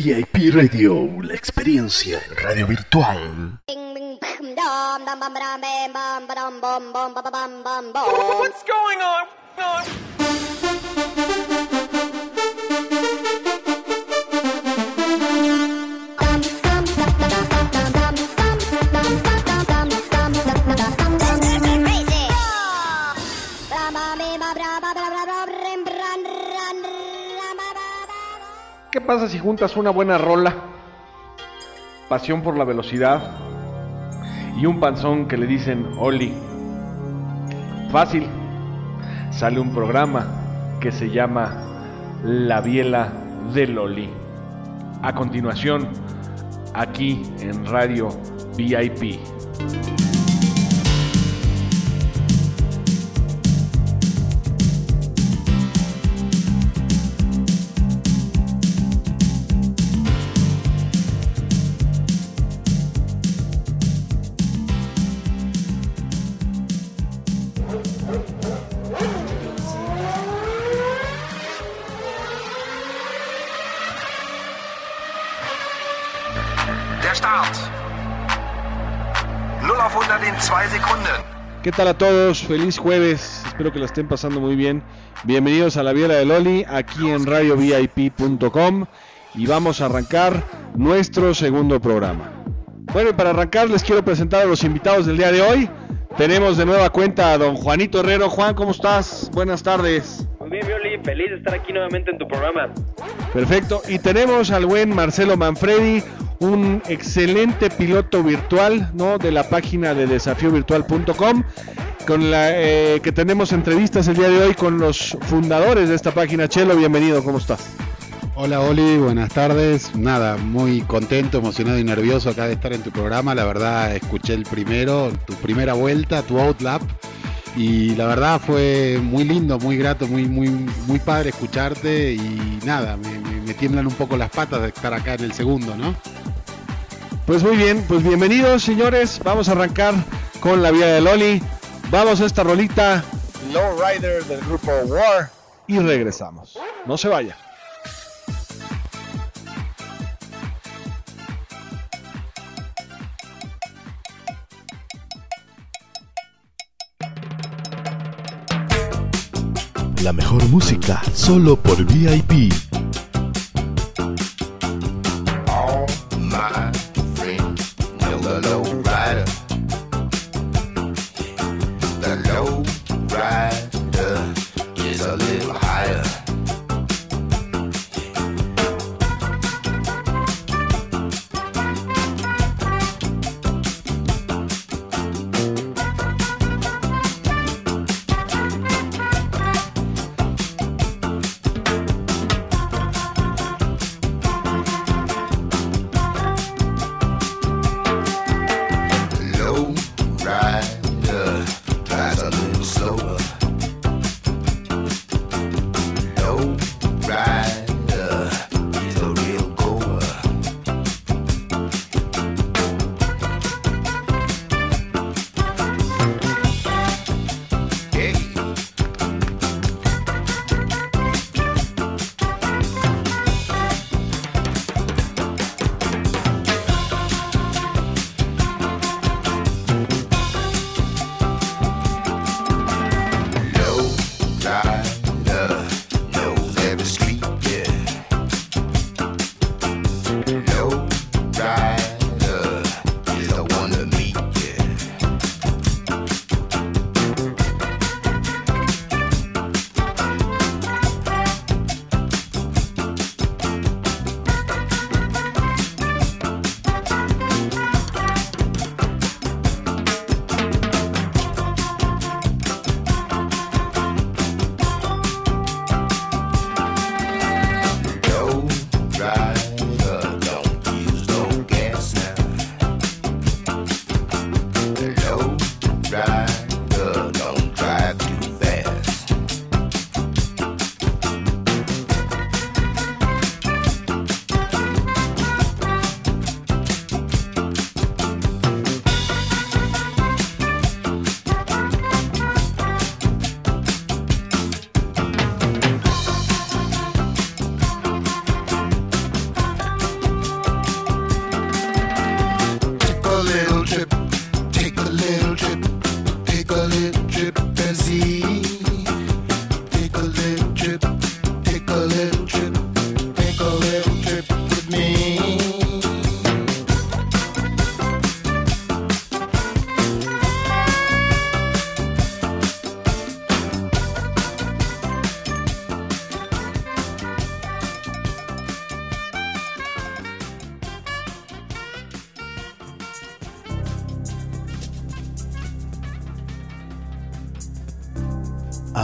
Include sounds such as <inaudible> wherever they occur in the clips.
VIP Radio, la experiencia en radio virtual. What's going on? Pasa si juntas una buena rola, pasión por la velocidad y un panzón que le dicen Oli? Fácil, sale un programa que se llama La Biela del Oli. A continuación, aquí en Radio VIP. Tal a todos? Feliz jueves. Espero que la estén pasando muy bien. Bienvenidos a la Viela de Loli aquí en radiovip.com y vamos a arrancar nuestro segundo programa. Bueno, para arrancar les quiero presentar a los invitados del día de hoy. Tenemos de nueva cuenta a don Juanito Herrero. Juan, ¿cómo estás? Buenas tardes. Bien, Violi, feliz de estar aquí nuevamente en tu programa. Perfecto. Y tenemos al buen Marcelo Manfredi, un excelente piloto virtual, ¿no? De la página de desafíovirtual.com, con la eh, que tenemos entrevistas el día de hoy con los fundadores de esta página. Chelo, bienvenido, ¿cómo estás? Hola Oli, buenas tardes. Nada, muy contento, emocionado y nervioso acá de estar en tu programa. La verdad, escuché el primero, tu primera vuelta, tu outlap. Y la verdad fue muy lindo, muy grato, muy, muy, muy padre escucharte. Y nada, me, me- me tiemblan un poco las patas de estar acá en el segundo, ¿no? Pues muy bien, pues bienvenidos señores. Vamos a arrancar con la vía de Loli. Vamos a esta rolita Low Rider del grupo War y regresamos. No se vaya. Música solo por VIP.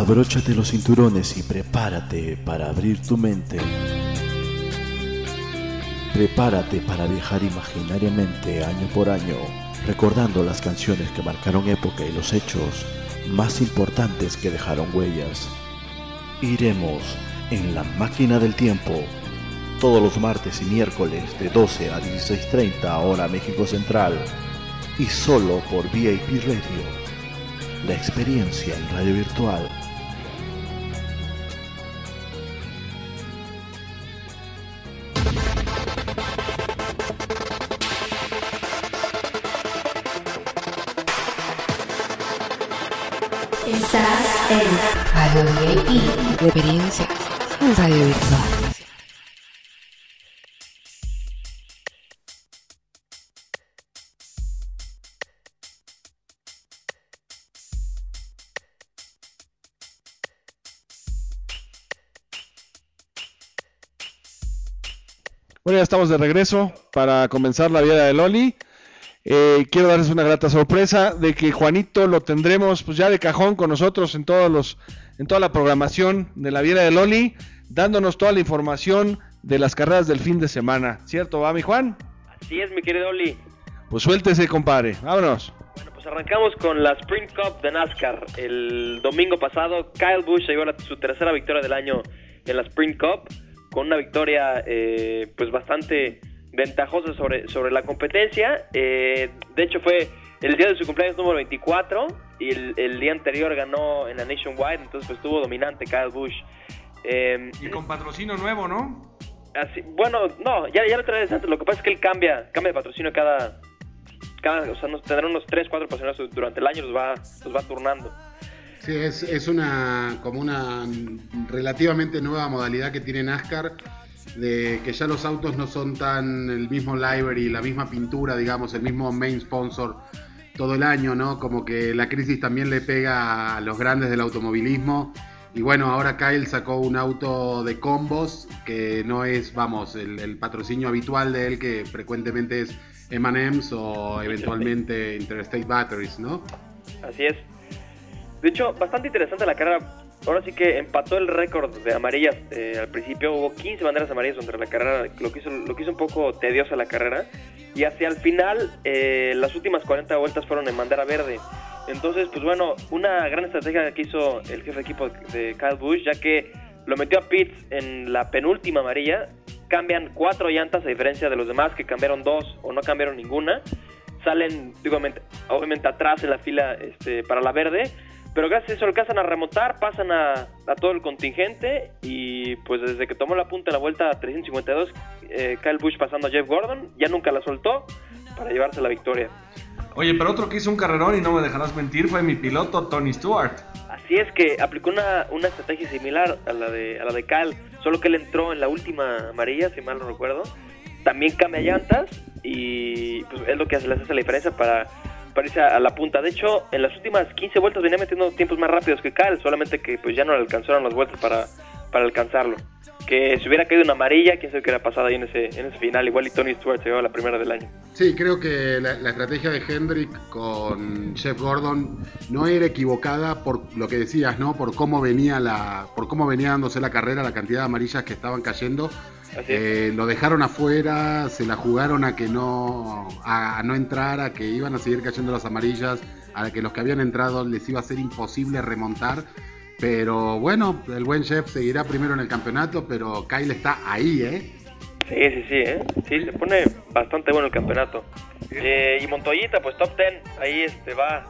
Abróchate los cinturones y prepárate para abrir tu mente. Prepárate para viajar imaginariamente año por año, recordando las canciones que marcaron época y los hechos más importantes que dejaron huellas. Iremos en la máquina del tiempo todos los martes y miércoles de 12 a 16.30 hora México Central y solo por VIP Radio. La experiencia en radio virtual. Bueno, ya estamos de regreso para comenzar la vida de Loli. Eh, quiero darles una grata sorpresa de que Juanito lo tendremos pues ya de cajón con nosotros en todos los en toda la programación de la vida de Loli, dándonos toda la información de las carreras del fin de semana. ¿Cierto, va mi Juan? Así es, mi querido Oli. Pues suéltese, compadre. Vámonos. Bueno, pues arrancamos con la Sprint Cup de NASCAR. El domingo pasado, Kyle Busch llegó a su tercera victoria del año en la Sprint Cup, con una victoria eh, pues bastante ventajosa sobre, sobre la competencia. Eh, de hecho, fue el día de su cumpleaños número 24 y el, el día anterior ganó en la Nationwide, entonces pues estuvo dominante Kyle Busch. Eh, Y con patrocinio nuevo, ¿no? así, bueno, no, ya, ya lo traes antes, lo que pasa es que él cambia, cambia de patrocinio cada... cada o sea, nos tendrá unos 3, 4 patrocinios durante el año, los va, los va turnando. Sí, es, es una como una relativamente nueva modalidad que tiene NASCAR de que ya los autos no son tan el mismo livery, la misma pintura, digamos, el mismo main sponsor todo el año, ¿no? Como que la crisis también le pega a los grandes del automovilismo. Y bueno, ahora Kyle sacó un auto de combos que no es, vamos, el, el patrocinio habitual de él, que frecuentemente es M&M's o eventualmente <laughs> Interstate Batteries, ¿no? Así es. De hecho, bastante interesante la carrera. Ahora sí que empató el récord de amarillas. eh, al principio hubo 15 banderas amarillas entre la carrera, lo que hizo, lo que hizo un poco tediosa la carrera. Y hacia el final, eh, las últimas 40 vueltas fueron en bandera verde. Entonces, pues bueno, una gran estrategia que hizo el jefe de equipo de Kyle Busch, ya que lo metió a pits en la penúltima amarilla. Cambian cuatro llantas a diferencia de los demás que cambiaron dos o no cambiaron ninguna. Salen, obviamente, atrás en la fila este, para la verde. Pero gracias a eso alcanzan a remontar, pasan a, todo el contingente y pues desde que tomó la punta de la vuelta a 352, eh, Kyle Busch pasando a Jeff Gordon, ya nunca la soltó para llevarse la victoria. Oye, pero otro que hizo un carrerón y no me dejarás mentir fue mi piloto Tony Stewart. Así es que aplicó una, una estrategia similar a la de a la de Kyle, solo que él entró en la última amarilla, si mal no recuerdo. También cambia llantas y pues, es lo que hace, hace la diferencia para, para irse a, la punta. De hecho, en las últimas 15 vueltas venía metiendo tiempos más rápidos que Kyle, solamente que pues ya no le alcanzaron las vueltas para, para alcanzarlo. Que si hubiera caído una amarilla, quién sabe qué hubiera pasado ahí en ese, en ese final. Igual y Tony Stewart se llevaba la primera del año. Sí, creo que la, la estrategia de Hendrick con Jeff Gordon no era equivocada por lo que decías, ¿no? Por cómo venía la, por cómo venía dándose la carrera, la cantidad de amarillas que estaban cayendo. Eh, lo dejaron afuera, se la jugaron a que no, a, a no entrar, a que iban a seguir cayendo las amarillas, a que los que habían entrado les iba a ser imposible remontar. Pero bueno, el buen chef seguirá primero en el campeonato, pero Kyle está ahí, ¿eh? Sí, sí, sí, ¿eh? Sí, se pone bastante bueno el campeonato. Eh, y Montoyita, pues top 10, ahí este va,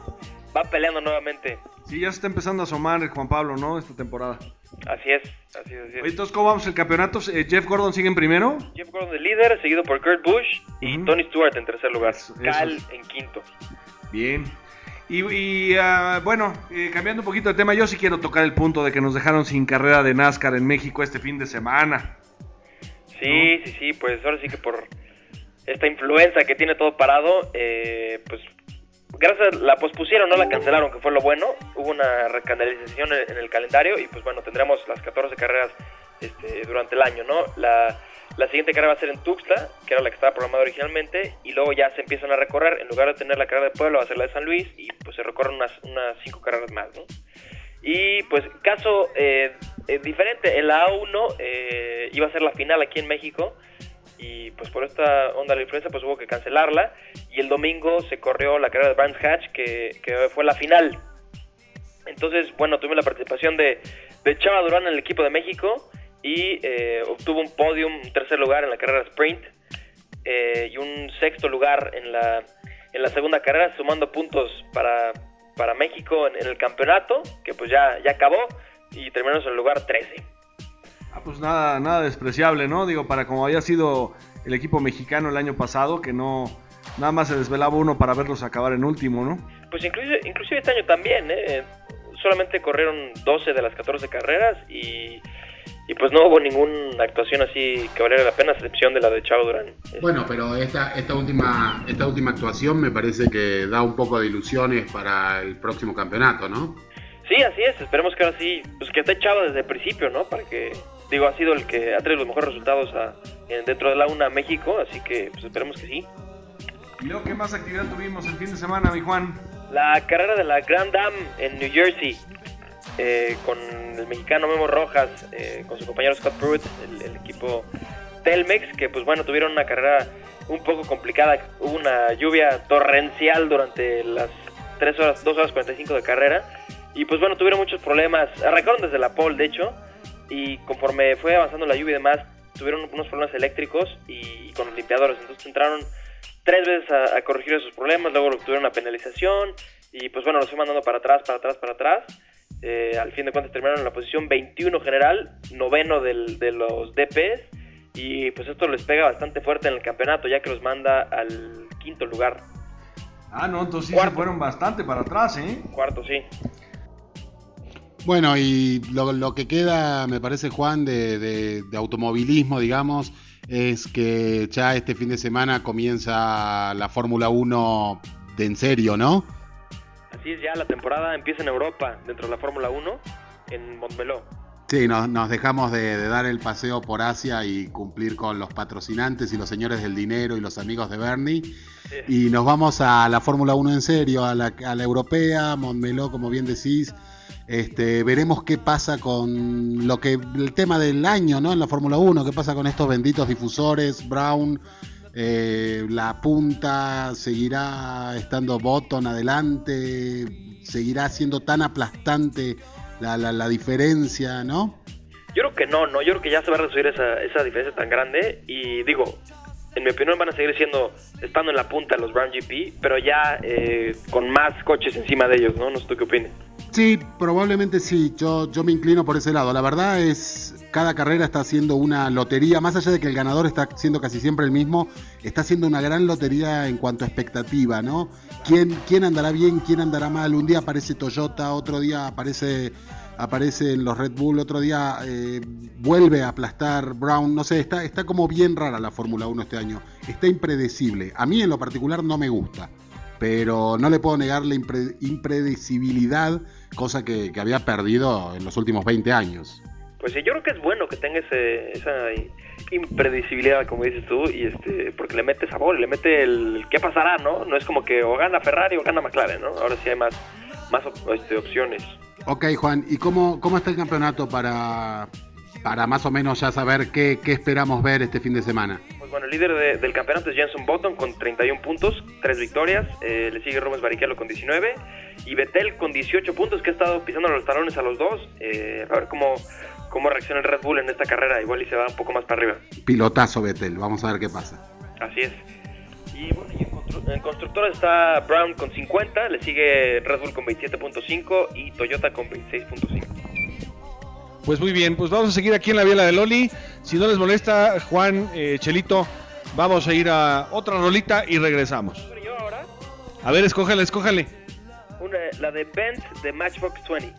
va peleando nuevamente. Sí, ya se está empezando a asomar Juan Pablo, ¿no? Esta temporada. Así es, así es, así Oye, es. entonces, ¿cómo vamos el campeonato? Eh, Jeff Gordon sigue en primero. Jeff Gordon de líder, seguido por Kurt Busch y. Tony Stewart en tercer lugar. Eso- Cal en quinto. Bien. Y, y, ah, bueno, eh, cambiando un poquito de tema, yo sí quiero tocar el punto de que nos dejaron sin carrera de NASCAR en México este fin de semana. Sí, sí, sí, pues ahora sí que por esta influenza que tiene todo parado, eh, pues gracias la pospusieron, no la cancelaron, que fue lo bueno. Hubo una recanalización en el calendario y pues bueno, tendremos las 14 carreras este, durante el año, ¿no? La, la siguiente carrera va a ser en Tuxtla, que era la que estaba programada originalmente, y luego ya se empiezan a recorrer, en lugar de tener la carrera de Puebla, va a ser la de San Luis, y pues se recorren unas, unas cinco carreras más, ¿no? Y pues caso eh, eh, diferente, en la A1 eh, iba a ser la final aquí en México y pues por esta onda de la pues hubo que cancelarla y el domingo se corrió la carrera de Brands Hatch que, que fue la final. Entonces, bueno, tuvimos la participación de, de Chava Durán en el equipo de México y eh, obtuvo un podium, un tercer lugar en la carrera sprint eh, y un sexto lugar en la, en la segunda carrera, sumando puntos para, para México en, en el campeonato, que pues ya, ya acabó y terminamos en el lugar 13. Ah, pues nada, nada despreciable, ¿no? Digo, para como había sido el equipo mexicano el año pasado, que no nada más se desvelaba uno para verlos acabar en último, ¿no? Pues inclusive, inclusive este año también, ¿eh? solamente corrieron 12 de las 14 carreras y, y pues no hubo ninguna actuación así que valiera la pena, a excepción de la de Chavo Durán. Bueno, pero esta, esta, última, esta última actuación me parece que da un poco de ilusiones para el próximo campeonato, ¿no? Sí, así es, esperemos que ahora sí, pues que esté Chavo desde el principio, ¿no? Para que, digo, ha sido el que ha traído los mejores resultados a, en- dentro de la UNA México, así que pues esperemos que sí. ¿Y luego qué más actividad tuvimos el fin de semana, mi Juan? La carrera de la Grand Dame en New Jersey, eh, con el mexicano Memo Rojas, eh, con su compañero Scott Pruitt, el, el equipo Telmex, que pues bueno, tuvieron una carrera un poco complicada. Hubo una lluvia torrencial durante las 3 horas, 2 horas 45 de carrera. Y pues bueno, tuvieron muchos problemas. Arrancaron desde la pole, de hecho. Y conforme fue avanzando la lluvia y demás, tuvieron unos problemas eléctricos y, con los limpiadores. Entonces entraron tres veces a, a corregir esos problemas, luego tuvieron una penalización y pues bueno, los fue mandando para atrás, para atrás, para atrás. Eh, al fin de cuentas terminaron en la posición 21 general, noveno del, de los DPs y pues esto les pega bastante fuerte en el campeonato ya que los manda al quinto lugar, Ah, no, entonces sí se fueron bastante para atrás, ¿eh? cuarto sí. Bueno, y lo, lo que queda, me parece, Juan, de, de- de automovilismo, digamos, es que ya este fin de semana comienza la Fórmula 1 de en serio, ¿no? Así es, ya la temporada empieza en Europa dentro de la Fórmula 1 en Montmeló. Sí, nos, nos dejamos de, de dar el paseo por Asia y cumplir con los patrocinantes y los señores del dinero y los amigos de Bernie. Y nos vamos a la Fórmula 1 en serio, a la, a la europea, Montmeló, como bien decís. Este, veremos qué pasa con lo que el tema del año, ¿no? En la Fórmula 1, qué pasa con estos benditos difusores, Brown, eh, la punta, seguirá estando Button adelante, seguirá siendo tan aplastante la, la, la diferencia, ¿no? Yo creo que no, no, yo creo que ya se va a reducir esa, esa diferencia tan grande y digo, en mi opinión van a seguir siendo, estando en la punta los Brown GP, pero ya eh, con más coches encima de ellos, ¿no? No sé tú qué opinas. Sí, probablemente sí. Yo, yo me inclino por ese lado. La verdad es, cada carrera está siendo una lotería. Más allá de que el ganador está siendo casi siempre el mismo, está siendo una gran lotería en cuanto a expectativa, ¿no? ¿Quién, quién andará bien, quién andará mal? Un día aparece Toyota, otro día aparece aparecen los Red Bull, otro día eh, vuelve a aplastar Brown. No sé, está, está como bien rara la Fórmula 1 este año. Está impredecible. A mí en lo particular no me gusta pero no le puedo negar la impre- impredecibilidad, cosa que, que había perdido en los últimos 20 años. Pues sí, yo creo que es bueno que tenga ese, esa impredecibilidad, como dices tú, y este, porque le mete sabor, le mete el qué pasará, ¿no? No es como que o gana Ferrari o gana McLaren, ¿no? Ahora sí hay más, más op- este, opciones. Ok, Juan, ¿y cómo, cómo está el campeonato para, para más o menos ya saber qué, qué esperamos ver este fin de semana? Pues bueno, el líder de- del campeonato es Jenson Button con 31 puntos, 3 victorias. Eh, le sigue Rubens Barrichello con 19 y Vettel con 18 puntos, que ha estado pisando los talones a los dos. Eh, a ver cómo, cómo reacciona el Red Bull en esta carrera. Igual y se va un poco más para arriba. Pilotazo Vettel, vamos a ver qué pasa. Así es. Y bueno, y en, constru- en constructores está Brown con 50, le sigue Red Bull con 27.5 y Toyota con 26.5. Pues muy bien, pues vamos a seguir aquí en la Viela de Loli. Si no les molesta, Juan, eh, Chelito, vamos a ir a otra rolita y regresamos. Yo ahora, A ver, escójale, escójale. una, la de Benz de Matchbox 20.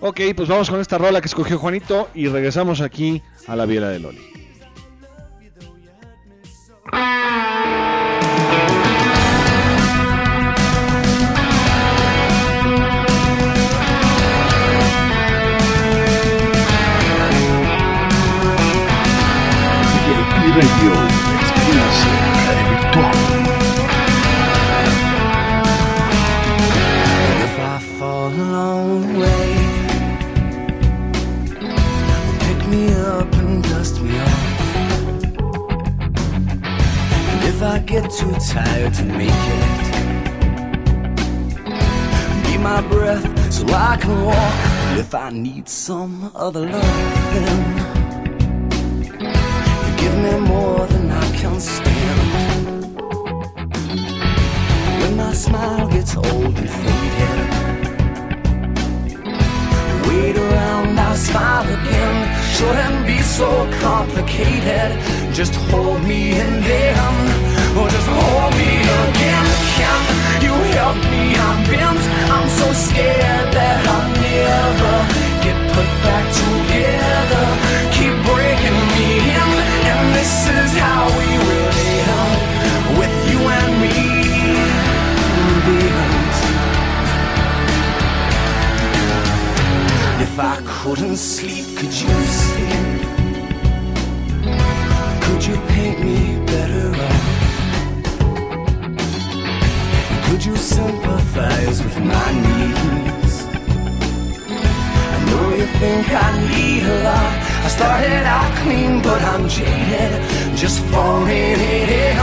Ok, pues vamos con esta rola que escogió Juanito y regresamos aquí a la Viela de Loli. I get too tired to make it. Be my breath so I can walk. If I need some other love, then you give me more than I can stand. When my smile gets old and faded, wait around, I'll smile again. Shouldn't be so complicated. Just hold me and then, or just hold me again. Can you help me? I'm bent. I'm so scared that I'll never get put back together. Keep breaking me in, and this is how we will end with you and me. If I couldn't sleep, could you sleep? Could you paint me better off? Could you sympathize with my needs? I know you think I need a lot. I started out clean, but I'm jaded. Just it in,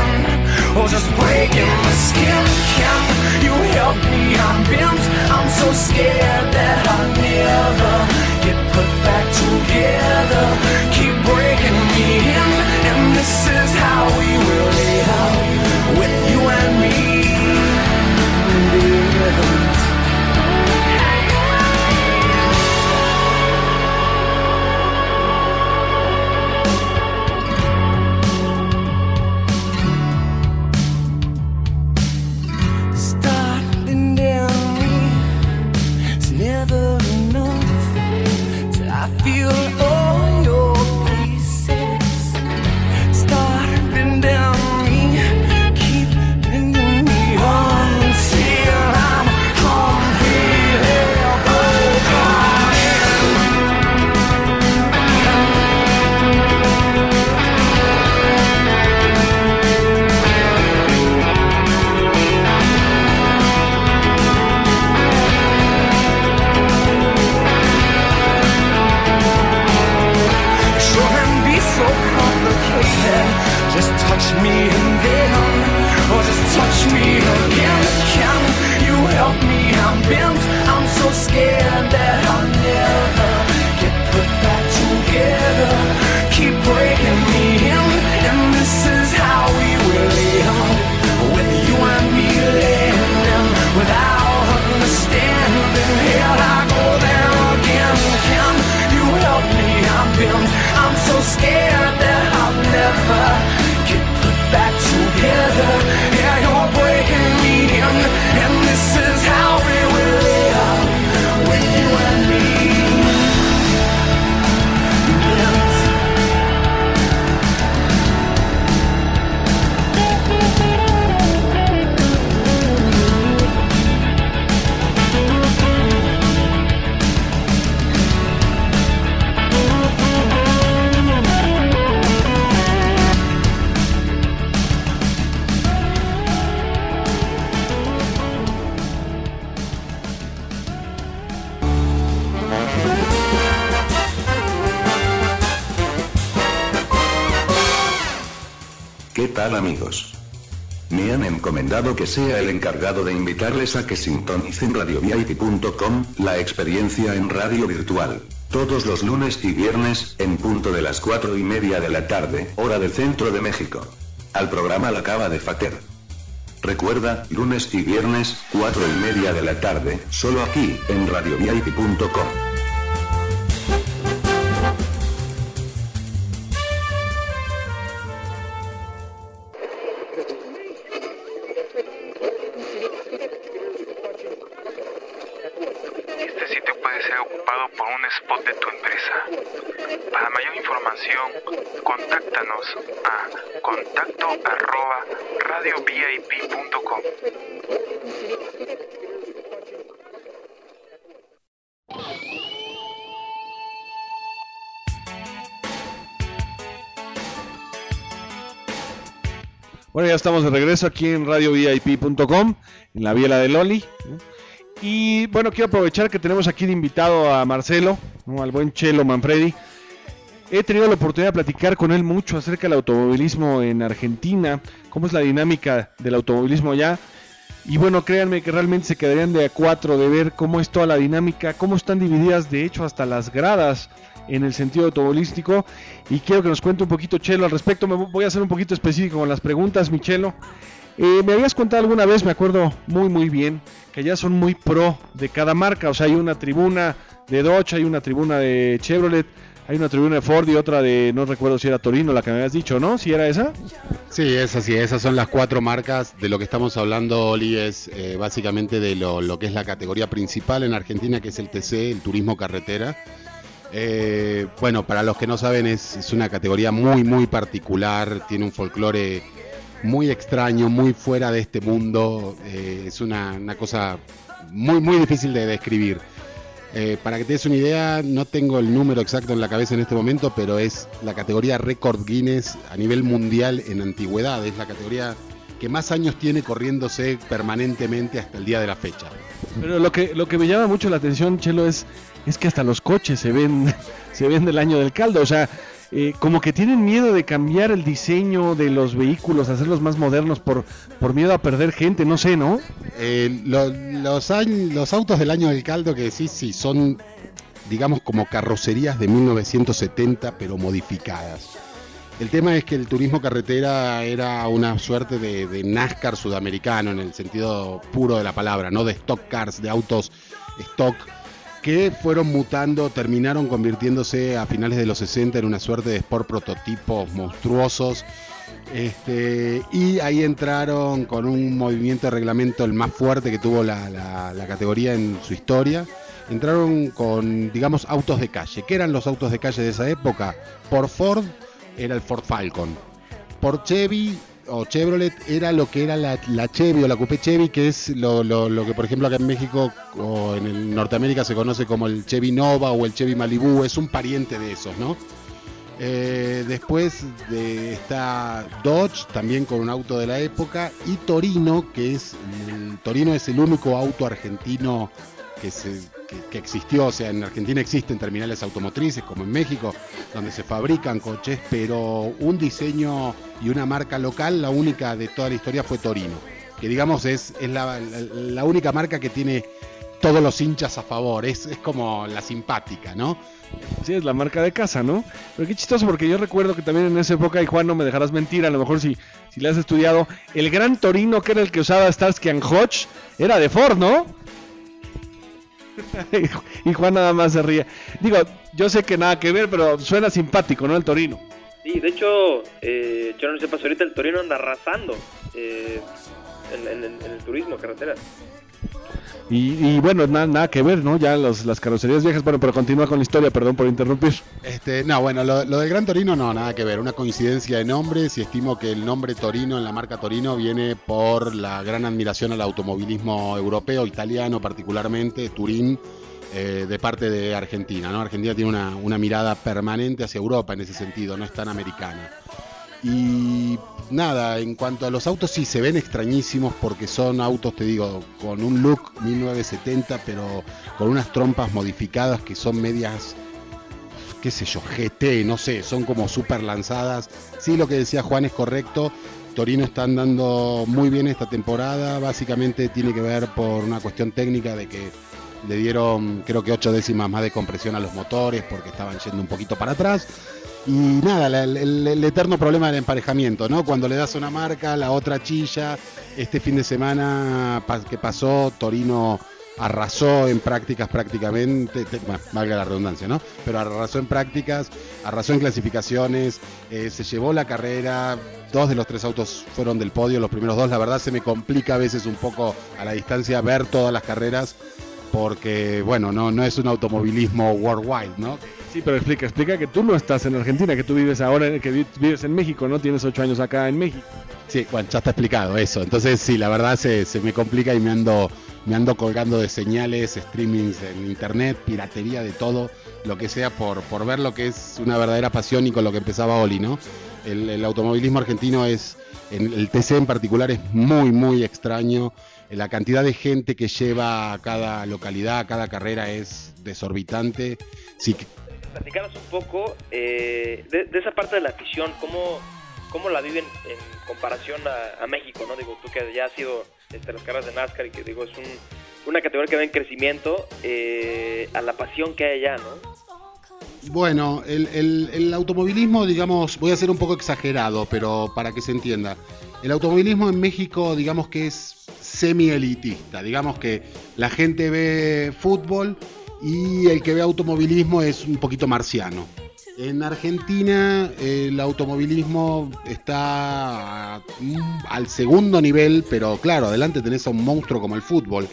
or oh, just breaking my skin. Can you help me? I'm bent. I'm so scared that I'll never get put back together. Keep breaking me in, and this is how we will live que sea el encargado de invitarles a que sintonicen radiovip.com, la experiencia en radio virtual. Todos los lunes y viernes, en punto de las cuatro y media de la tarde, hora del centro de México. Al programa la acaba de Fater. Recuerda, lunes y viernes, cuatro y media de la tarde, solo aquí, en radiovip.com. Bueno, ya estamos de regreso aquí en radiovip.com, en la Biela de Loli. Y bueno, quiero aprovechar que tenemos aquí de invitado a Marcelo, al buen Chelo Manfredi. He tenido la oportunidad de platicar con él mucho acerca del automovilismo en Argentina, cómo es la dinámica del automovilismo allá. Y bueno, créanme que realmente se quedarían de a cuatro de ver cómo es toda la dinámica, cómo están divididas de hecho hasta las gradas en el sentido automovilístico. Y quiero que nos cuente un poquito Chelo al respecto. Me voy a hacer un poquito específico con las preguntas, Michelo. Eh, me habías contado alguna vez, me acuerdo muy muy bien, que ya son muy pro de cada marca. O sea, hay una tribuna de Dodge, hay una tribuna de Chevrolet, hay una tribuna de Ford y otra de, no recuerdo si era Torino, la que me habías dicho, ¿no? Si era esa. Sí, es así, esas son las cuatro marcas. De lo que estamos hablando, Oli, es eh, básicamente de lo, lo que es la categoría principal en Argentina, que es el TC, el turismo carretera. Eh, bueno, para los que no saben, es, una categoría muy, muy particular, tiene un folclore muy extraño, muy fuera de este mundo, eh, es una, una cosa muy, muy difícil de describir. Eh, para que te des una idea, no tengo el número exacto en la cabeza en este momento, pero es la categoría récord Guinness a nivel mundial en antigüedad. Es la categoría que más años tiene corriéndose permanentemente hasta el día de la fecha. Pero lo que, lo que me llama mucho la atención, Chelo, es, es que hasta los coches se ven, <laughs> se ven del año del caldo. O sea, eh, como que tienen miedo de cambiar el diseño de los vehículos, hacerlos más modernos por, por miedo a perder gente, no sé, ¿no? Eh, lo- los, los autos del año del caldo que sí, sí, son, digamos, como carrocerías de 1970, pero modificadas. El tema es que el turismo carretera era una suerte de, de NASCAR sudamericano en el sentido puro de la palabra, no de stock cars, de autos stock, que fueron mutando, terminaron convirtiéndose a finales de los 60 en una suerte de sport prototipos monstruosos. Este, y ahí entraron con un movimiento de reglamento el más fuerte que tuvo la, la- la categoría en su historia. Entraron con, digamos, autos de calle. ¿Qué eran los autos de calle de esa época? Por Ford era el Ford Falcon. Por Chevy o Chevrolet era lo que era la, Chevy o la Coupé Chevy, que es lo, lo- que por ejemplo acá en México o en el Norteamérica se conoce como el Chevy Nova o el Chevy Malibu, es un pariente de esos, ¿no? Eh, después de está Dodge, también con un auto de la época, y Torino, que es Torino es el único auto argentino que, se, existió, o sea, en Argentina existen terminales automotrices como en México, donde se fabrican coches, pero un diseño y una marca local, la única de toda la historia fue Torino, que digamos es, es la, la- la única marca que tiene todos los hinchas a favor, es, es como la simpática, ¿no? Sí, es la marca de casa, ¿no? Pero qué chistoso, porque yo recuerdo que también en esa época, y Juan, no me dejarás mentir, a lo mejor si, si le has estudiado, el gran Torino, que era el que usaba Starsky and Hodge, era de Ford, ¿no? <laughs> y Juan nada más se ríe. Digo, yo sé que nada que ver, pero suena simpático, ¿no? El Torino. Sí, de hecho, eh, yo no sé, pues ahorita el Torino anda arrasando eh, en, en- el turismo, carretera. Y, y bueno, nada, nada que ver, ¿no? Ya los- las carrocerías viejas, bueno, pero continúa con la historia, perdón por interrumpir. Este, no, bueno, lo, lo del Gran Torino no, nada que ver. Una coincidencia de nombres y estimo que el nombre Torino en la marca Torino viene por la gran admiración al automovilismo europeo, italiano particularmente, Turín, eh, de parte de Argentina. ¿no? Argentina tiene una, una mirada permanente hacia Europa en ese sentido, no es tan americana. Y nada, en cuanto a los autos, sí se ven extrañísimos porque son autos, te digo, con un look 1970, pero con unas trompas modificadas que son medias qué sé yo, GT, no sé, son como súper lanzadas. Sí, lo que decía Juan es correcto. Torino está andando muy bien esta temporada. Básicamente tiene que ver por una cuestión técnica de que le dieron, creo que ocho décimas más de compresión a los motores porque estaban yendo un poquito para atrás. Y nada, el, eterno problema del emparejamiento, ¿no? Cuando le das una marca, la otra chilla. Este fin de semana que pasó, Torino arrasó en prácticas prácticamente, te- bueno, valga la redundancia, ¿no? Pero arrasó en prácticas, arrasó en clasificaciones, eh, se llevó la carrera, dos de los tres autos fueron del podio, los primeros dos, la verdad se me complica a veces un poco a la distancia ver todas las carreras, porque bueno, no, no es un automovilismo worldwide, ¿no? Sí, pero explica, explica que tú no estás en Argentina, que tú vives ahora, que vi- vives en México, ¿no? Tienes ocho años acá en México. Sí, bueno, ya está explicado eso. Entonces, sí, la verdad se, me complica y me ando, me ando colgando de señales, streamings en internet, piratería de todo, lo que sea, por, por ver lo que es una verdadera pasión y con lo que empezaba Oli, ¿no? El, el automovilismo argentino es, en el TC en particular, es muy, muy extraño. La cantidad de gente que lleva a cada localidad, a cada carrera es desorbitante. Si platicaras un poco eh, de, de esa parte de la afición, cómo, cómo la viven en comparación a, a México, ¿no? Digo, tú que ya has sido este, las carreras de NASCAR y que digo, es un, una categoría que va en crecimiento, eh, a la pasión que hay allá, ¿no? Bueno, el, el- el automovilismo, digamos, voy a ser un poco exagerado, pero para que se entienda. El automovilismo en México, digamos que es semi-elitista. Digamos que la gente ve fútbol y el que ve automovilismo es un poquito marciano. En Argentina el automovilismo está mm, al segundo nivel, pero claro, adelante tenés a un monstruo como el fútbol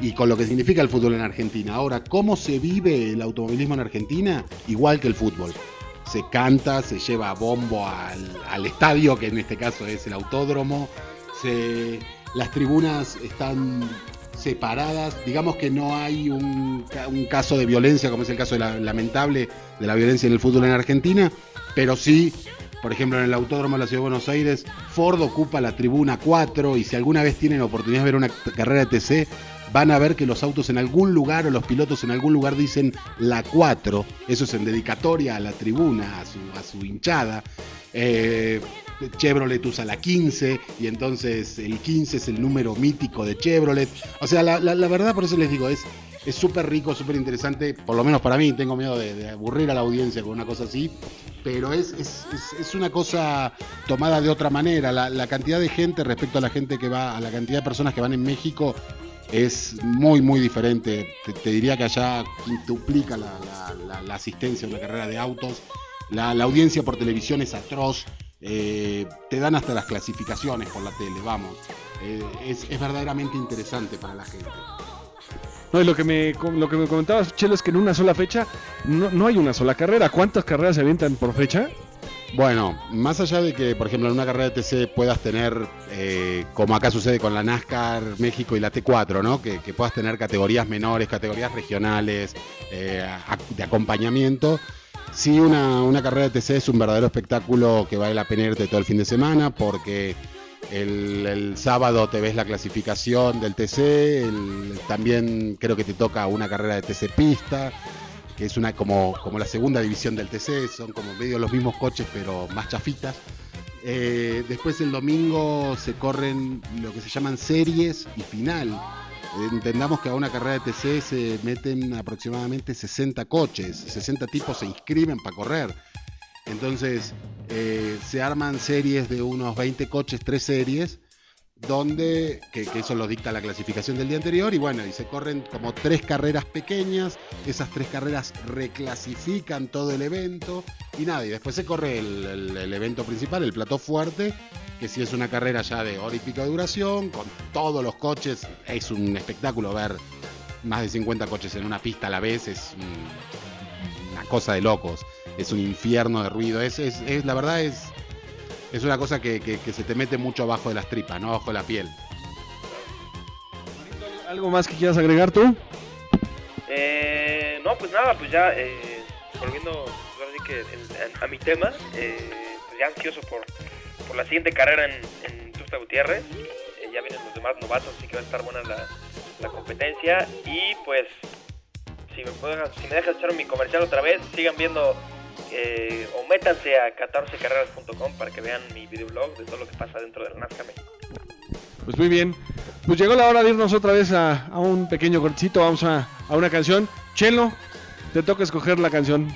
y con lo que significa el fútbol en Argentina. Ahora, ¿cómo se vive el automovilismo en Argentina? Igual que el fútbol. Se canta, se lleva bombo al, estadio, que en este caso es el autódromo. Las tribunas están separadas. Digamos que no hay un, un caso de violencia, como es el caso de la- lamentable de la violencia en el fútbol en Argentina, pero sí por ejemplo, en el Autódromo de la Ciudad de Buenos Aires, Ford ocupa la tribuna 4 y si alguna vez tienen oportunidad de ver una carrera de TC, van a ver que los autos en algún lugar o los pilotos en algún lugar dicen la 4. Eso es en dedicatoria a la tribuna, a su, a su hinchada. Eh, Chevrolet usa la 15 y entonces el 15 es el número mítico de Chevrolet. O sea, la, verdad, por eso les digo, es es súper rico, súper interesante, por lo menos para mí, tengo miedo de, aburrir a la audiencia con una cosa así, pero es, es, es- una cosa tomada de otra manera. La, cantidad de gente respecto a la gente que va, a la cantidad de personas que van en México es muy, muy diferente. Te, diría que allá quintuplica la- la asistencia a una carrera de autos. La, la audiencia por televisión es atroz. eh, te dan hasta las clasificaciones por la tele, vamos. Eh, es, es verdaderamente interesante para la gente. No, y lo que me, lo que me comentabas, Chelo, es que en una sola fecha no, no hay una sola carrera. ¿Cuántas carreras se avientan por fecha? Bueno, más allá de que, por ejemplo, en una carrera de TC puedas tener, eh, como acá sucede con la NASCAR México y la T4, ¿no? Que, que puedas tener categorías menores, categorías regionales, eh, de acompañamiento. Sí, una, una carrera de TC es un verdadero espectáculo que vale la pena irte todo el fin de semana porque el, sábado te ves la clasificación del TC, también creo que te toca una carrera de TC pista que es una como, como la segunda división del TC, son como medio los mismos coches pero más chafitas. Eh, después el domingo se corren lo que se llaman series y final. Entendamos que a una carrera de TC se meten aproximadamente 60 coches, 60 tipos se inscriben para correr. Entonces eh, se arman series de unos 20 coches, tres series, donde, que, eso lo dicta la clasificación del día anterior, y bueno, y se corren como tres carreras pequeñas, esas tres carreras reclasifican todo el evento, y nada, y después se corre el, evento principal, el plato fuerte, que si es una carrera ya de hora y pico de duración, con todos los coches, es un espectáculo ver más de 50 coches en una pista a la vez, es un- una cosa de locos, es un infierno de ruido, es, es- la verdad es, es una cosa que, que- que se te mete mucho abajo de las tripas, no abajo de la piel. ¿Algo más que quieras agregar tú? Eh, no, pues nada, pues ya eh, volviendo ahora sí que el- a, a mi tema, eh, pues ya ansioso por, por la siguiente carrera en, en Tusta Gutiérrez. Eh, ya vienen los demás novatos, así que va a estar buena la, la competencia. Y pues, si me, puedes- si me dejas echar mi comercial otra vez, sigan viendo eh, o métanse a 14carreras.com para que vean mi videoblog de todo lo que pasa dentro del NASCAR México. Pues muy bien. Pues llegó la hora de irnos otra vez a, a un pequeño cortecito. Vamos a, a una canción. Chelo, te toca escoger la canción.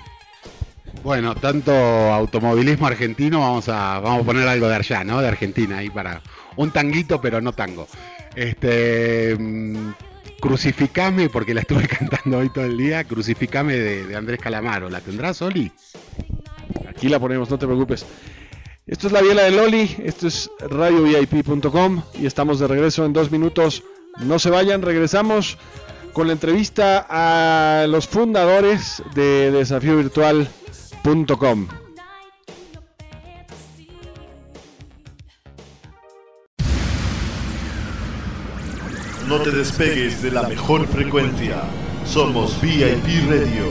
Bueno, tanto automovilismo argentino, vamos a, vamos a poner algo de allá, ¿no? De Argentina, ahí para un tanguito, pero no tango. Este, mm, Crucificame, porque la estuve <laughs> cantando hoy todo el día, Crucificame de, Andrés Calamaro. ¿La tendrás, Oli? Aquí la ponemos, no te preocupes. Esto es la Biela de Loli, esto es radiovip.com y estamos de regreso en dos minutos. No se vayan, regresamos con la entrevista a los fundadores de desafíovirtual.com. No te despegues de la mejor frecuencia. Somos VIP Radio.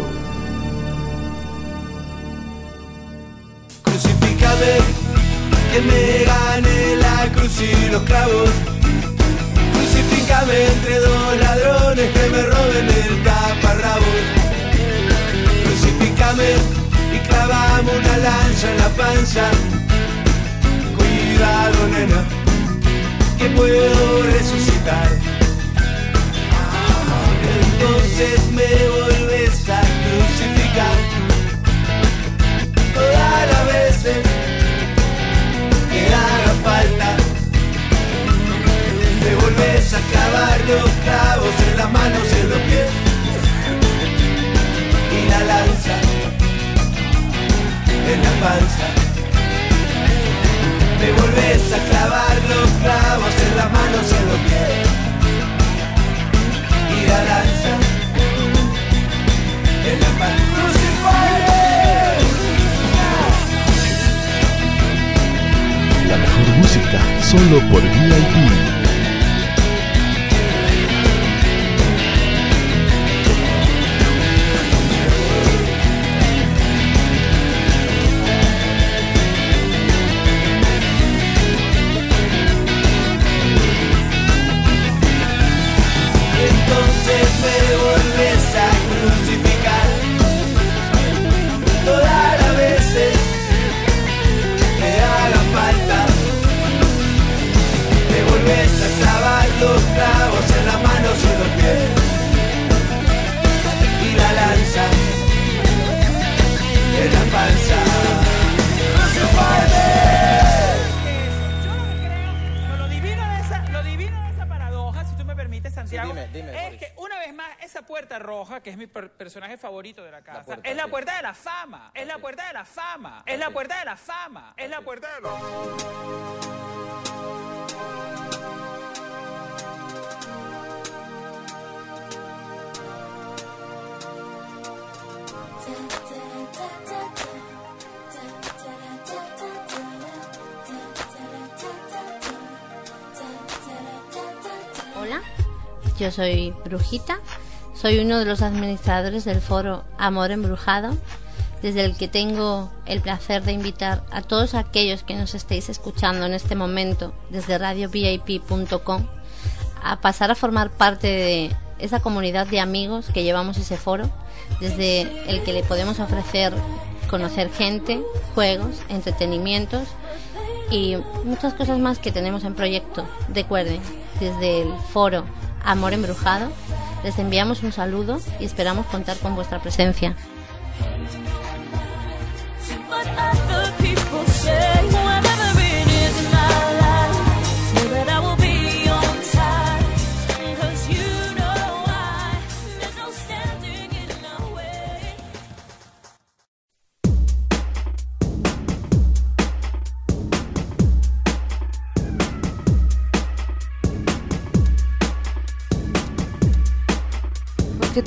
Crucifícame, que me gane la cruz y los clavos. Crucifícame entre dos ladrones que me roben el taparrabos. Crucifícame y clavamos una lanza en la panza. Cuidado, nena, que puedo resucitar. Me volves a crucificar todas las veces que haga falta. Me volves a clavar los clavos en las manos en los pies y la lanza en la panza. Me volves a clavar los clavos en las manos en los pies y la lanza música solo por VIP. La puerta de la fama, es. la puerta de la fama, es la puerta de la Hola, yo soy Brujita, soy uno de los administradores del foro Amor Embrujado, desde el que tengo el placer de invitar a todos aquellos que nos estéis escuchando en este momento desde radiovip.com a pasar a formar parte de esa comunidad de amigos que llevamos ese foro, desde el que le podemos ofrecer conocer gente, juegos, entretenimientos y muchas cosas más que tenemos en proyecto. Recuerden, desde el foro Amor Embrujado, les enviamos un saludo y esperamos contar con vuestra presencia.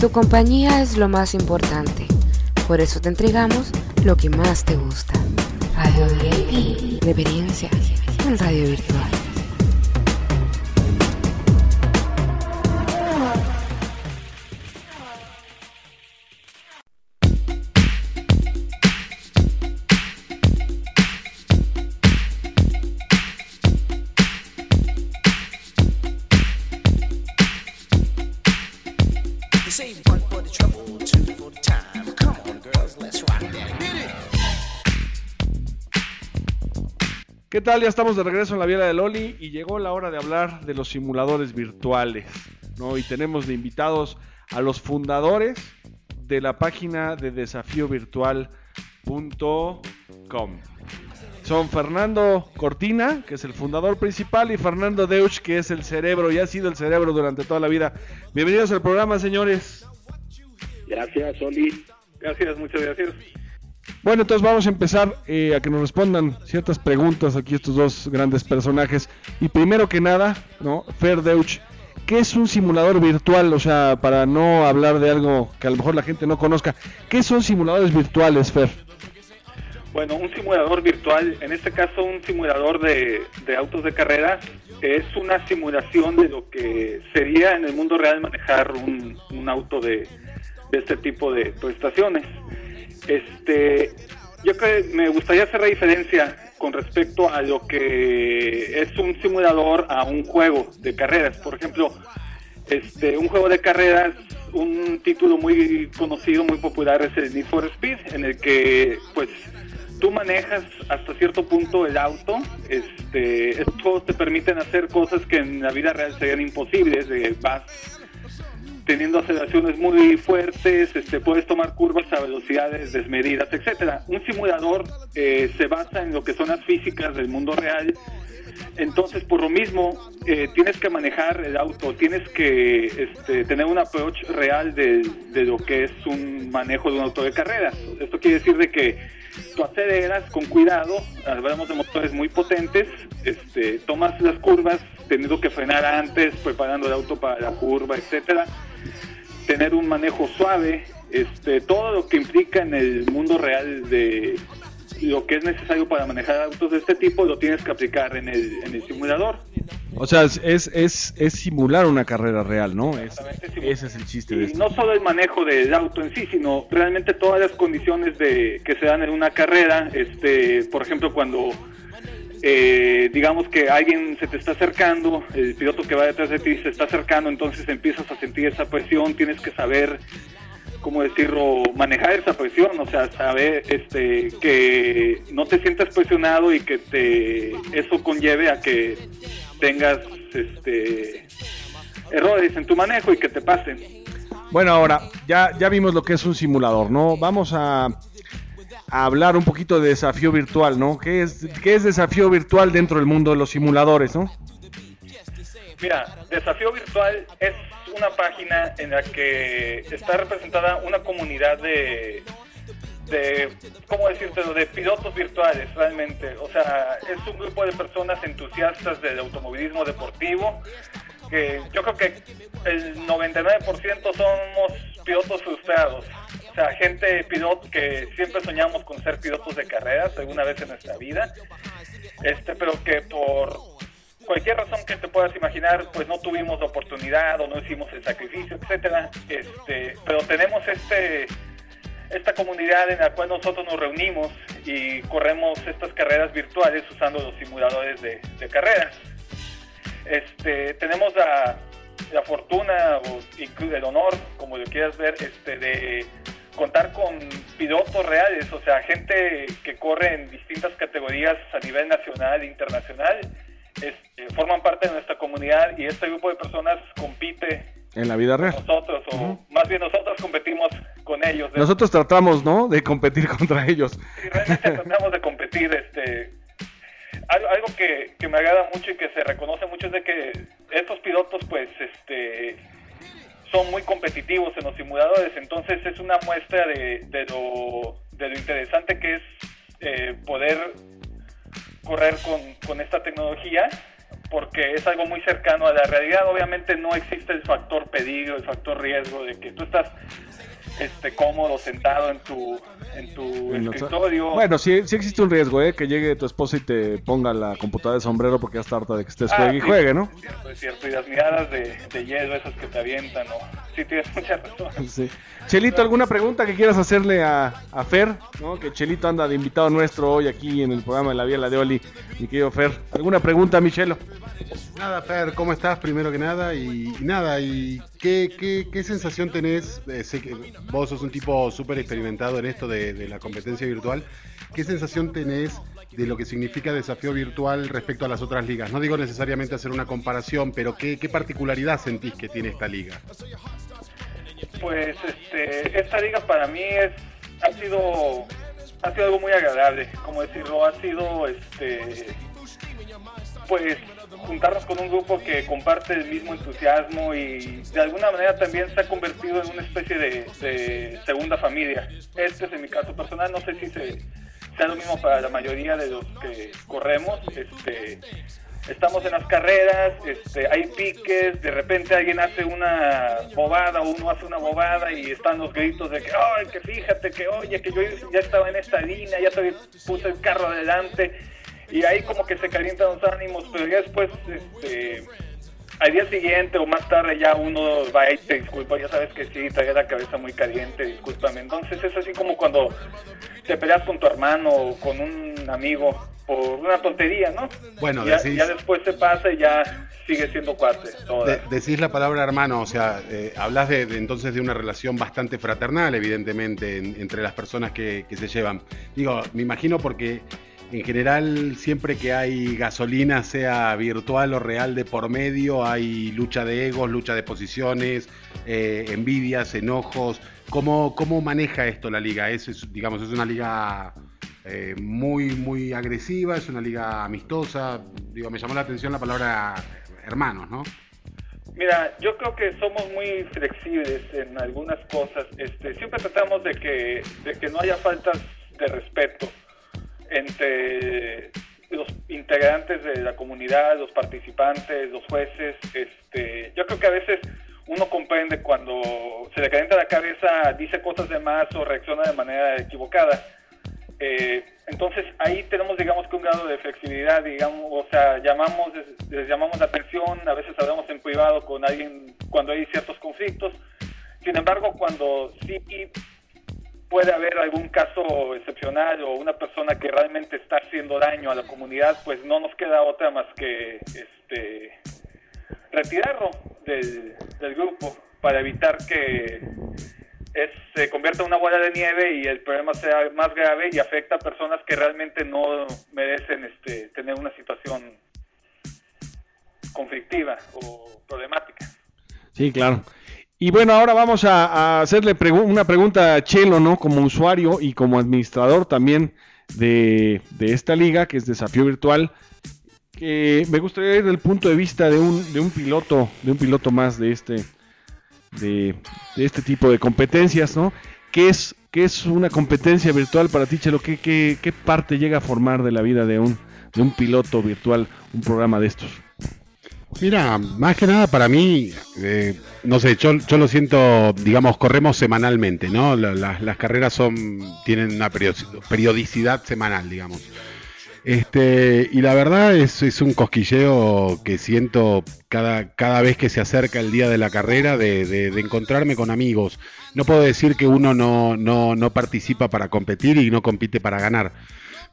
Tu compañía es lo más importante. Por eso te entregamos lo que más te gusta. Radio VIP. Reverencia en radio virtual. Tal? Ya estamos de regreso en la Viera de Loli y llegó la hora de hablar de los simuladores virtuales, ¿no? Y tenemos de invitados a los fundadores de la página de desafíovirtual.com. Son Fernando Cortina, que es el fundador principal, y Fernando Deuch, que es el cerebro y ha sido el cerebro durante toda la vida. Bienvenidos al programa, señores. Gracias, Oli. Gracias, muchas gracias. Bueno, entonces vamos a empezar eh, a que nos respondan ciertas preguntas aquí estos dos grandes personajes. Y primero que nada, ¿no? Fer Deutsch, ¿qué es un simulador virtual? O sea, para no hablar de algo que a lo mejor la gente no conozca, ¿qué son simuladores virtuales, Fer? Bueno, un simulador virtual, en este caso un simulador de, de autos de carreras, es una simulación de lo que sería en el mundo real manejar un, un auto de, de este tipo de prestaciones. Este, yo creo me gustaría hacer la diferencia con respecto a lo que es un simulador a un juego de carreras. Por ejemplo, este, un juego de carreras un título muy conocido, muy popular es el Need for Speed, en el que pues tú manejas hasta cierto punto el auto, este, estos juegos te permiten hacer cosas que en la vida real serían imposibles, de vas teniendo aceleraciones muy fuertes, este, puedes tomar curvas a velocidades desmedidas, etcétera. Un simulador eh, se basa en lo que son las físicas del mundo real. Entonces, por lo mismo, eh, tienes que manejar el auto, tienes que este, tener un approach real de, lo que es un manejo de un auto de carreras. Esto quiere decir de que tú aceleras con cuidado, hablamos de motores muy potentes, este, tomas las curvas teniendo que frenar antes, preparando el auto para la curva, etcétera, tener un manejo suave, este, todo lo que implica en el mundo real de lo que es necesario para manejar autos de este tipo lo tienes que aplicar en el, en el simulador. O sea, es, es, es, simular una carrera real, ¿no? Es- ese es el chiste de Y esto. no solo el manejo del auto en sí, sino realmente todas las condiciones de que se dan en una carrera. Este, por ejemplo, cuando eh, digamos que alguien se te está acercando, el piloto que va detrás de ti se está acercando, entonces empiezas a sentir esa presión, tienes que saber cómo decirlo, manejar esa presión, o sea, saber este que no te sientas presionado y que te eso conlleve a que tengas este errores en tu manejo y que te pasen. Bueno, ahora, ya, ya vimos lo que es un simulador, ¿no? Vamos a, hablar un poquito de desafío virtual, ¿no? ¿Qué es, ¿Qué es desafío virtual dentro del mundo de los simuladores, no? Mira, Desafío Virtual es una página en la que está representada una comunidad de, de ¿cómo decírtelo?, de pilotos virtuales realmente. O sea, es un grupo de personas entusiastas del automovilismo deportivo que yo creo que el 99% somos pilotos frustrados. O sea, gente piloto que siempre soñamos con ser pilotos de carreras alguna vez en nuestra vida, este, pero que por cualquier razón que te puedas imaginar, pues no tuvimos la oportunidad o no hicimos el sacrificio, etcétera. Este, pero tenemos este esta comunidad en la cual nosotros nos reunimos y corremos estas carreras virtuales usando los simuladores de, carreras. Este, tenemos la, la fortuna o incluso el honor, como lo quieras ver, este, de contar con pilotos reales, o sea, gente que corre en distintas categorías a nivel nacional e internacional, este, forman parte de nuestra comunidad y este grupo de personas compite En la vida real. con nosotros, o más bien nosotros competimos con ellos. <laughs> Nosotros tratamos, ¿no? De competir contra ellos. Sí, realmente <laughs> tratamos de competir. Este, algo, algo que, que me agrada mucho y que se reconoce mucho es de que estos pilotos, pues, este, son muy competitivos en los simuladores. Entonces es una muestra de, lo, de lo interesante que es eh, poder correr con, con esta tecnología porque es algo muy cercano a la realidad. Obviamente no existe el factor peligro, el factor riesgo de que tú estás este cómodo sentado en tu en tu En los- escritorio. Bueno, sí, sí existe un riesgo, ¿eh? Que llegue tu esposa y te ponga la computadora de sombrero porque ya está harta de que estés Ah, juegue y juegue, ¿no? Es cierto, es cierto. Y las miradas de, de hielo, esas que te avientan, ¿no? Sí, tienes mucha razón. Sí. Chelito, ¿alguna pregunta que quieras hacerle a, a Fer? ¿no? Que Chelito anda de invitado nuestro hoy aquí en el programa de La Vía La de Oli, mi querido Fer. ¿Alguna pregunta, Michelo? Nada, Fer, ¿cómo estás primero que nada? Y, y nada, ¿y qué, qué, qué sensación tenés? Eh, sé que vos sos un tipo súper experimentado en esto de, de la competencia virtual. ¿Qué sensación tenés de lo que significa desafío virtual respecto a las otras ligas? No digo necesariamente hacer una comparación, pero ¿qué, qué particularidad sentís que tiene esta liga? Pues este, esta liga para mí es, ha sido ha sido algo muy agradable, como decirlo, ha sido este pues juntarnos con un grupo que comparte el mismo entusiasmo y de alguna manera también se ha convertido en una especie de, segunda familia. Este es en mi caso personal, no sé si se, sea lo mismo para la mayoría de los que corremos. Este, estamos en las carreras, este, hay piques, de repente alguien hace una bobada o uno hace una bobada y están los gritos de que, ay, que fíjate, que oye, que yo ya estaba en esta línea, ya te puse el carro adelante y ahí como que se calientan los ánimos, pero ya después, este, al día siguiente o más tarde ya uno va y te disculpa, ya sabes que sí, traía la cabeza muy caliente, discúlpame. Entonces es así como cuando te peleas con tu hermano o con un amigo por una tontería, ¿no? Bueno, ya, decís- ya después se pasa y ya sigue siendo cuate. De- decís la palabra hermano, o sea, eh, hablas de, de entonces de una relación bastante fraternal, evidentemente, en- entre las personas que, que se llevan. Digo, me imagino porque en general siempre que hay gasolina, sea virtual o real de por medio, hay lucha de egos, lucha de posiciones, eh, envidias, enojos. ¿Cómo, ¿Cómo maneja esto la liga? ¿Es, es, digamos, es una liga eh, muy, muy agresiva, es una liga amistosa. Digo, me llamó la atención la palabra hermanos, ¿no? Mira, yo creo que somos muy flexibles en algunas cosas. Este, siempre tratamos de que, de que no haya faltas de respeto entre los integrantes de la comunidad, los participantes, los jueces. Este, yo creo que a veces uno comprende cuando se le calienta la cabeza, dice cosas de más o reacciona de manera equivocada. Eh, entonces ahí tenemos digamos que un grado de flexibilidad, digamos, o sea, llamamos, les, les llamamos la atención, a veces hablamos en privado con alguien cuando hay ciertos conflictos. Sin embargo, cuando sí puede haber algún caso excepcional o una persona que realmente está haciendo daño a la comunidad, pues no nos queda otra más que este retirarlo del, grupo para evitar que se convierta en una bola de nieve y el problema sea más grave y afecta a personas que realmente no merecen este, tener una situación conflictiva o problemática. Sí, claro. Y bueno, ahora vamos a, hacerle una pregunta a Chelo, ¿no? Como usuario y como administrador también de, de esta liga, que es Desafío Virtual. Que me gustaría ir del punto de vista de un, de un piloto, de un piloto más de este, de, de este tipo de competencias, ¿no? ¿Qué es, qué es una competencia virtual para ti, Chelo? ¿Qué, qué, qué parte llega a formar de la vida de un, de un piloto virtual, un programa de estos? Mira, más que nada para mí, eh, no sé, yo, yo lo siento, digamos, corremos semanalmente, ¿no? La- la- las carreras son tienen una periodi- periodicidad semanal, digamos. Este, y la verdad es, es un cosquilleo que siento cada, cada vez que se acerca el día de la carrera de, de- de encontrarme con amigos. No puedo decir que uno no, no, no participa para competir y no compite para ganar.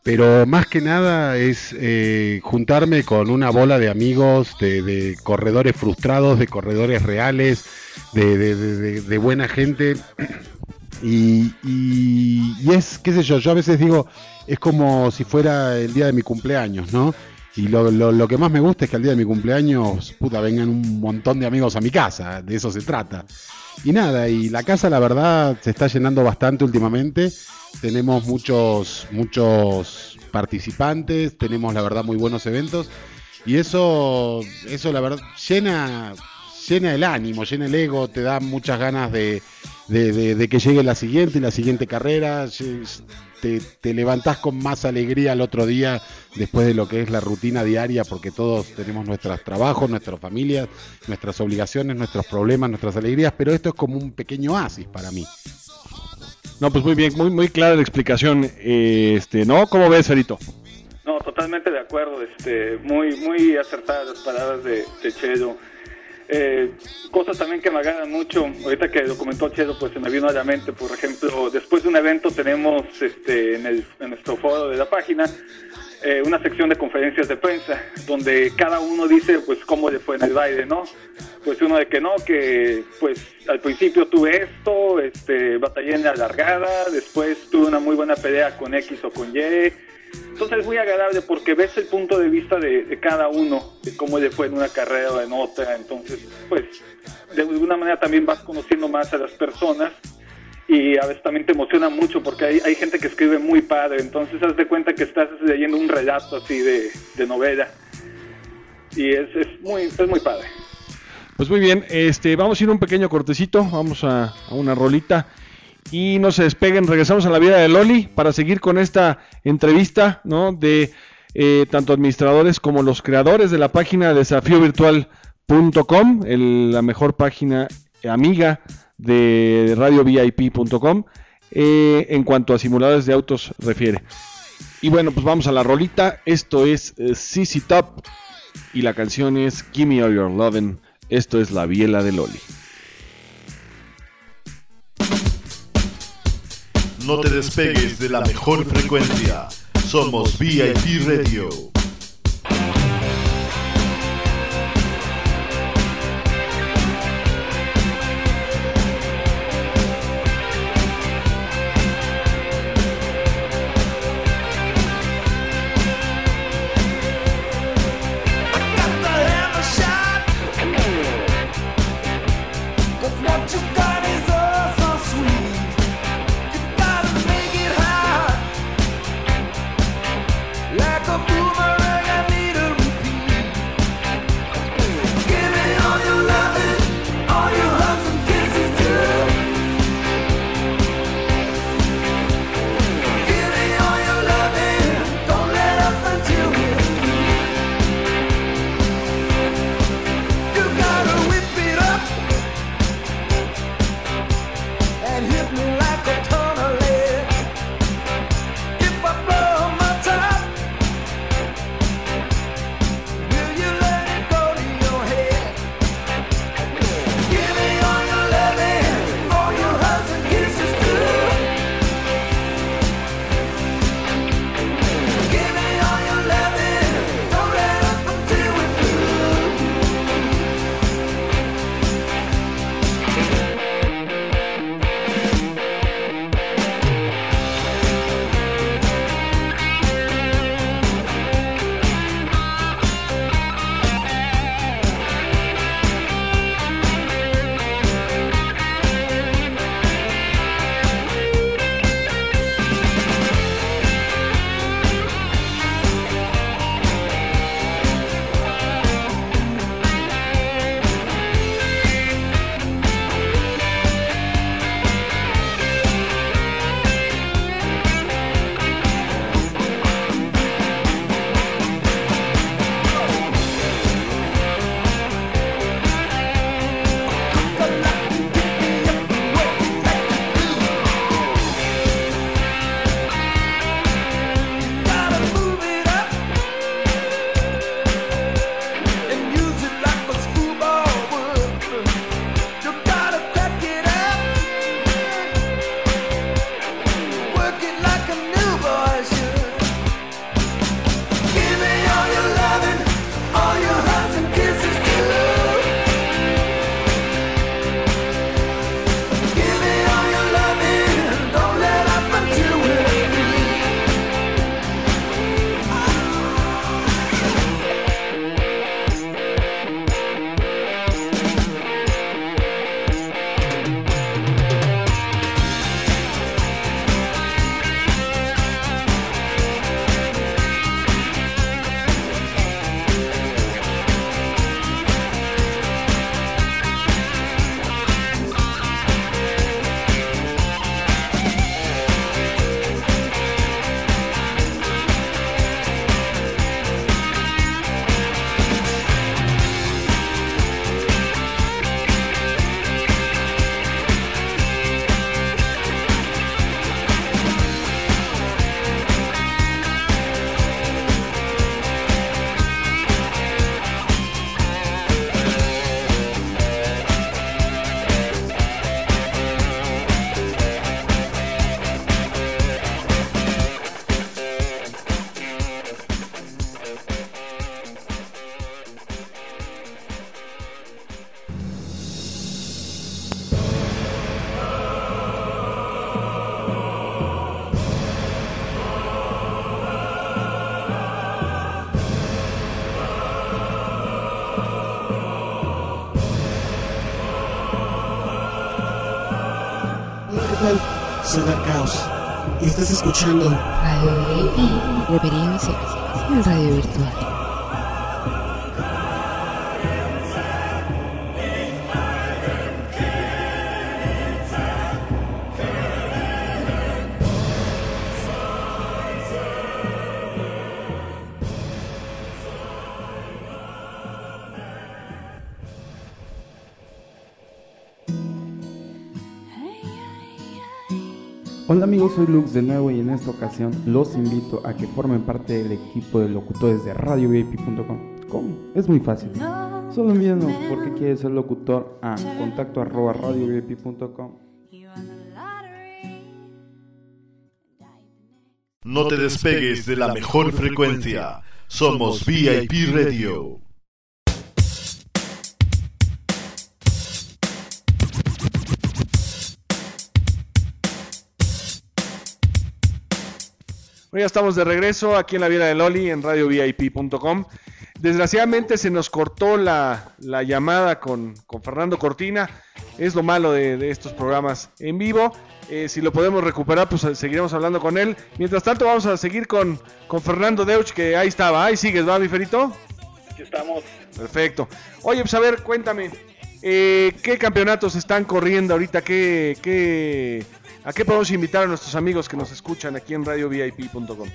Pero más que nada es eh, juntarme con una bola de amigos, de, corredores frustrados, de corredores reales, de buena gente. Y, y- y es, qué sé yo, yo a veces digo, es como si fuera el día de mi cumpleaños, ¿no? Y lo, lo- lo que más me gusta es que al día de mi cumpleaños, puta, vengan un montón de amigos a mi casa, de eso se trata. Y nada, y la casa la verdad se está llenando bastante últimamente. Tenemos muchos, muchos participantes, tenemos la verdad muy buenos eventos. Y eso, eso la verdad, llena, llena el ánimo, llena el ego, te da muchas ganas de, de- de- de que llegue la siguiente y la siguiente carrera. Te, te levantás con más alegría el otro día después de lo que es la rutina diaria, porque todos tenemos nuestros trabajos, nuestras familias, nuestras obligaciones, nuestros problemas, nuestras alegrías, pero esto es como un pequeño oasis para mí. No, pues muy bien, muy, muy clara la explicación. eh, Este, ¿no? ¿Cómo ves, Sarito? No, totalmente de acuerdo, este, muy, muy acertadas las palabras de, de Chelo. Eh, cosas también que me agradan mucho, ahorita que lo comentó Chelo, pues se me vino a la mente, por ejemplo, después de un evento tenemos este, en, el, en nuestro foro de la página eh, una sección de conferencias de prensa, donde cada uno dice pues cómo le fue en el baile, ¿no? Pues uno de que no, que pues al principio tuve esto, este, batallé en la largada, después tuve una muy buena pelea con X o con Y, entonces es muy agradable porque ves el punto de vista de, cada uno, de cómo le fue en una carrera o en otra. Entonces, pues, de alguna manera también vas conociendo más a las personas y a veces también te emociona mucho porque hay, gente que escribe muy padre. Entonces, haz de cuenta que estás leyendo un relato así de, novela y es, muy, es muy padre. Pues muy bien, este, vamos a ir un pequeño cortecito, vamos a una rolita y no se despeguen, regresamos a la vida de Loli para seguir con esta entrevista, ¿no? De eh, tanto administradores como los creadores de la página desafíovirtual.com, la mejor página amiga de radiovip.com eh, en cuanto a simuladores de autos refiere. Y bueno, pues vamos a la rolita. Esto es eh, CC Top y la canción es Gimme All Your Lovin'. Esto es la biela de Loli. no te despegues de la mejor frecuencia. Somos VIP Radio. escuchando Radio VIP, Referencia en Radio Virtual. Hola amigos, soy Lux de nuevo y en esta ocasión los invito a que formen parte del equipo de locutores de radiovip.com. ¿Cómo? Es muy fácil. Solo envíanos porque quieres ser locutor a contacto arroba radiovip.com. No te despegues de la mejor frecuencia. Somos VIP Radio. Ya estamos de regreso aquí en la Viera de Loli en radiovip.com. Desgraciadamente se nos cortó la, la llamada con, con Fernando Cortina. Es lo malo de, de estos programas en vivo. Eh, si lo podemos recuperar, pues seguiremos hablando con él. Mientras tanto, vamos a seguir con, con Fernando Deutsch, que ahí estaba. Ahí sigues, ¿va, mi Ferito? Aquí estamos. Perfecto. Oye, pues a ver, cuéntame. Eh, ¿Qué campeonatos están corriendo ahorita? ¿Qué, ¿A qué podemos invitar a nuestros amigos que nos escuchan aquí en radiovip.com?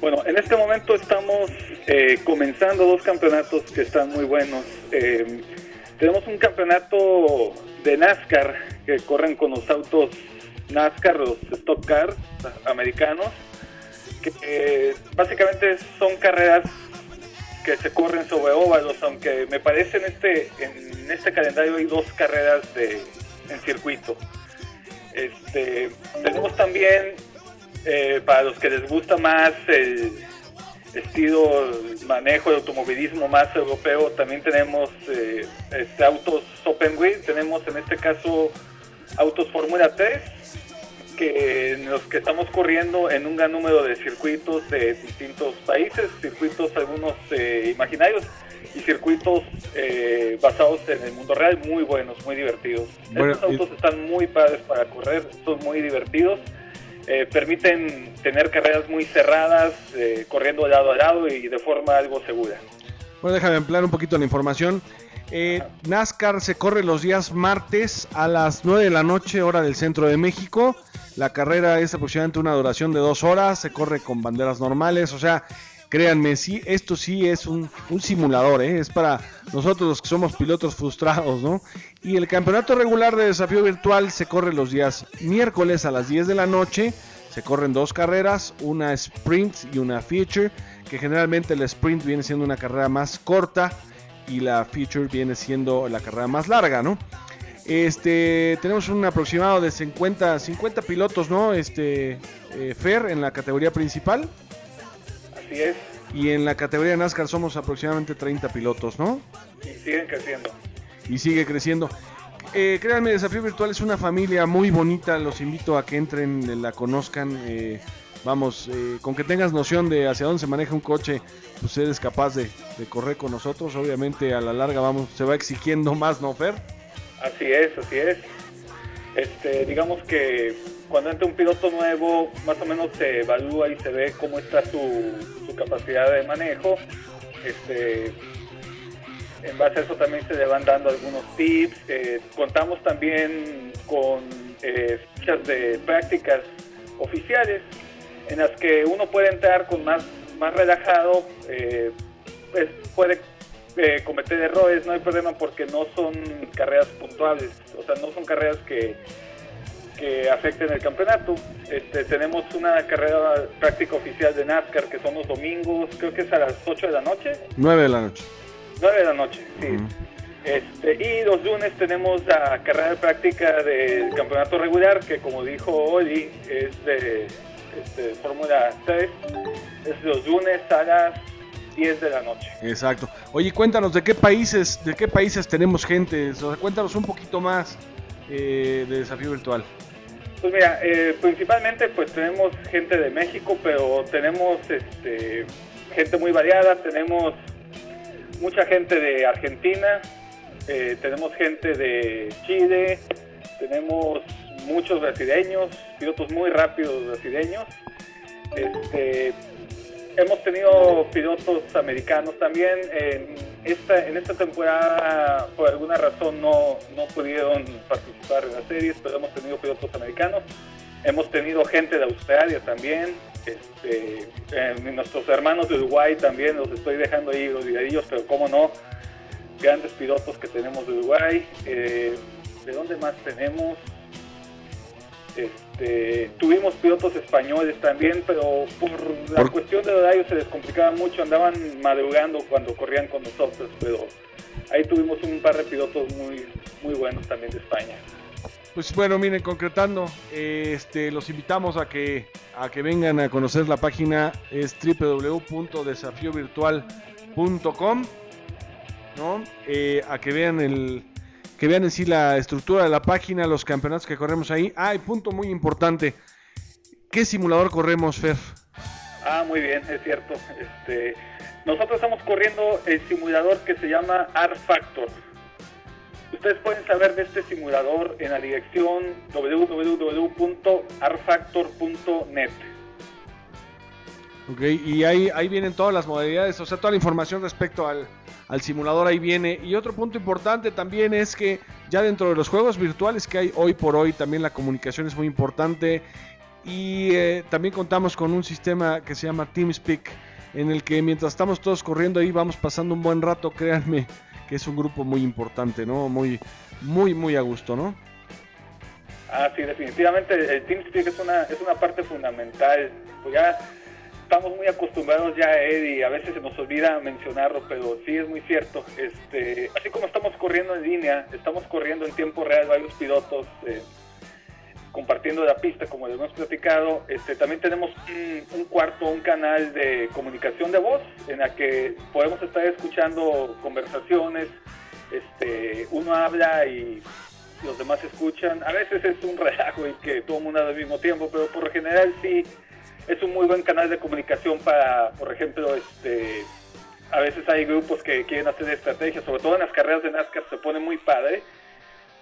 Bueno, en este momento estamos eh, comenzando dos campeonatos que están muy buenos. Eh, tenemos un campeonato de NASCAR que corren con los autos NASCAR, los Stock Cars americanos, que eh, básicamente son carreras que se corren sobre óvalos, aunque me parece en este, en este calendario hay dos carreras de, en circuito. Este, tenemos también, eh, para los que les gusta más el estilo el manejo de automovilismo más europeo, también tenemos eh, este, autos Open Wheel, tenemos en este caso autos Fórmula 3, que, los que estamos corriendo en un gran número de circuitos de distintos países, circuitos algunos eh, imaginarios y circuitos eh, basados en el mundo real, muy buenos, muy divertidos. Bueno, Estos autos están muy padres para correr, son muy divertidos. eh, permiten tener carreras muy cerradas, eh, corriendo de lado a lado y de forma algo segura. Bueno, déjame ampliar un poquito la información. Eh, NASCAR se corre los días martes a las 9 de la noche, hora del centro de México. La carrera es aproximadamente una duración de dos horas, se corre con banderas normales, o sea, créanme, sí, esto sí es un, simulador, ¿eh? es para nosotros los que somos pilotos frustrados, ¿no? Y el campeonato regular de desafío virtual se corre los días miércoles a las 10 de la noche, se corren dos carreras, una sprint y una feature, que generalmente el sprint viene siendo una carrera más corta y la feature viene siendo la carrera más larga, ¿no? Este, tenemos un aproximado de 50, 50 pilotos, ¿no? Este, eh, Fer en la categoría principal. Así es, Y en la categoría NASCAR somos aproximadamente 30 pilotos, ¿no? y siguen creciendo. Y sigue creciendo. Eh, créanme, Desafío Virtual es una familia muy bonita. Los invito a que entren, la conozcan. eh, vamos, eh, con que tengas noción de hacia dónde se maneja un coche, pues eres capaz de, correr con nosotros. Obviamente, a la larga, vamos, se va exigiendo más, ¿no, Fer? Así es, así es. Este, digamos que cuando entra un piloto nuevo, más o menos se evalúa y se ve cómo está su, su capacidad de manejo. Este, en base a eso también se le van dando algunos tips. Eh, contamos también con eh, fichas de prácticas oficiales en las que uno puede entrar con más, más relajado, eh, pues puede eh, cometer errores, no hay problema porque no son carreras puntuales, o sea, no son carreras que, que afecten el campeonato. Este, tenemos una carrera práctica oficial de NASCAR que son los domingos, creo que es a las 8 de la noche. 9 de la noche. 9 de la noche, sí. Este, y los lunes tenemos la carrera de práctica del campeonato regular, que como dijo Oli, es de este, Fórmula 3. Es los lunes a las 10 de la noche. Exacto. Oye, cuéntanos de qué países, de qué países tenemos gente. O sea, cuéntanos un poquito más eh, de Desafío Virtual. Pues mira, eh, principalmente pues tenemos gente de México, pero tenemos este, gente muy variada, tenemos mucha gente de Argentina, eh, tenemos gente de Chile, tenemos muchos brasileños, pilotos muy rápidos brasileños. Este, hemos tenido pilotos americanos también. En esta, en esta temporada, por alguna razón, no, no pudieron participar en las series, pero hemos tenido pilotos americanos. Hemos tenido gente de Australia también. Este, nuestros hermanos de Uruguay también, los estoy dejando ahí olvidadillos, pero cómo no, grandes pilotos que tenemos de Uruguay. Eh, ¿De dónde más tenemos? Este, tuvimos pilotos españoles también, pero por la cuestión del horario se les complicaba mucho, andaban madrugando cuando corrían con nosotros, pero ahí tuvimos un par de pilotos muy, muy buenos también de España. Pues bueno, miren, concretando, este, los invitamos a que, a que vengan a conocer la página, es www.desafiovirtual.com, ¿no? Eh, a que vean el, que vean en sí la estructura de la página, los campeonatos que corremos ahí. Ah, y punto muy importante, ¿qué simulador corremos, Fer? Ah, muy bien, es cierto. Este, nosotros estamos corriendo el simulador que se llama R Factor. Ustedes pueden saber de este simulador en la dirección www.rfactor.net. Ok, y ahí, ahí vienen todas las modalidades, o sea, toda la información respecto al, al simulador ahí viene. Y otro punto importante también es que ya dentro de los juegos virtuales que hay hoy por hoy, también la comunicación es muy importante. Y eh, también contamos con un sistema que se llama TeamSpeak, en el que mientras estamos todos corriendo ahí vamos pasando un buen rato, <laughs> créanme que es un grupo muy importante, ¿no? Muy, muy, muy a gusto, ¿no? Ah, sí, definitivamente el TeamSpeak es una, es una parte fundamental. Pues ya estamos muy acostumbrados ya y a veces se nos olvida mencionarlo, pero sí es muy cierto. Este, así como estamos corriendo en línea, estamos corriendo en tiempo real varios pilotos eh, compartiendo la pista, como les hemos platicado. Este, también tenemos un, un cuarto, un canal de comunicación de voz en la que podemos estar escuchando conversaciones. Este, uno habla y los demás escuchan. A veces es un <laughs> relajo y que todo el mundo al mismo tiempo, pero por lo general sí es un muy buen canal de comunicación para, por ejemplo, este, a veces hay grupos que quieren hacer estrategias, sobre todo en las carreras de NASCAR se pone muy padre,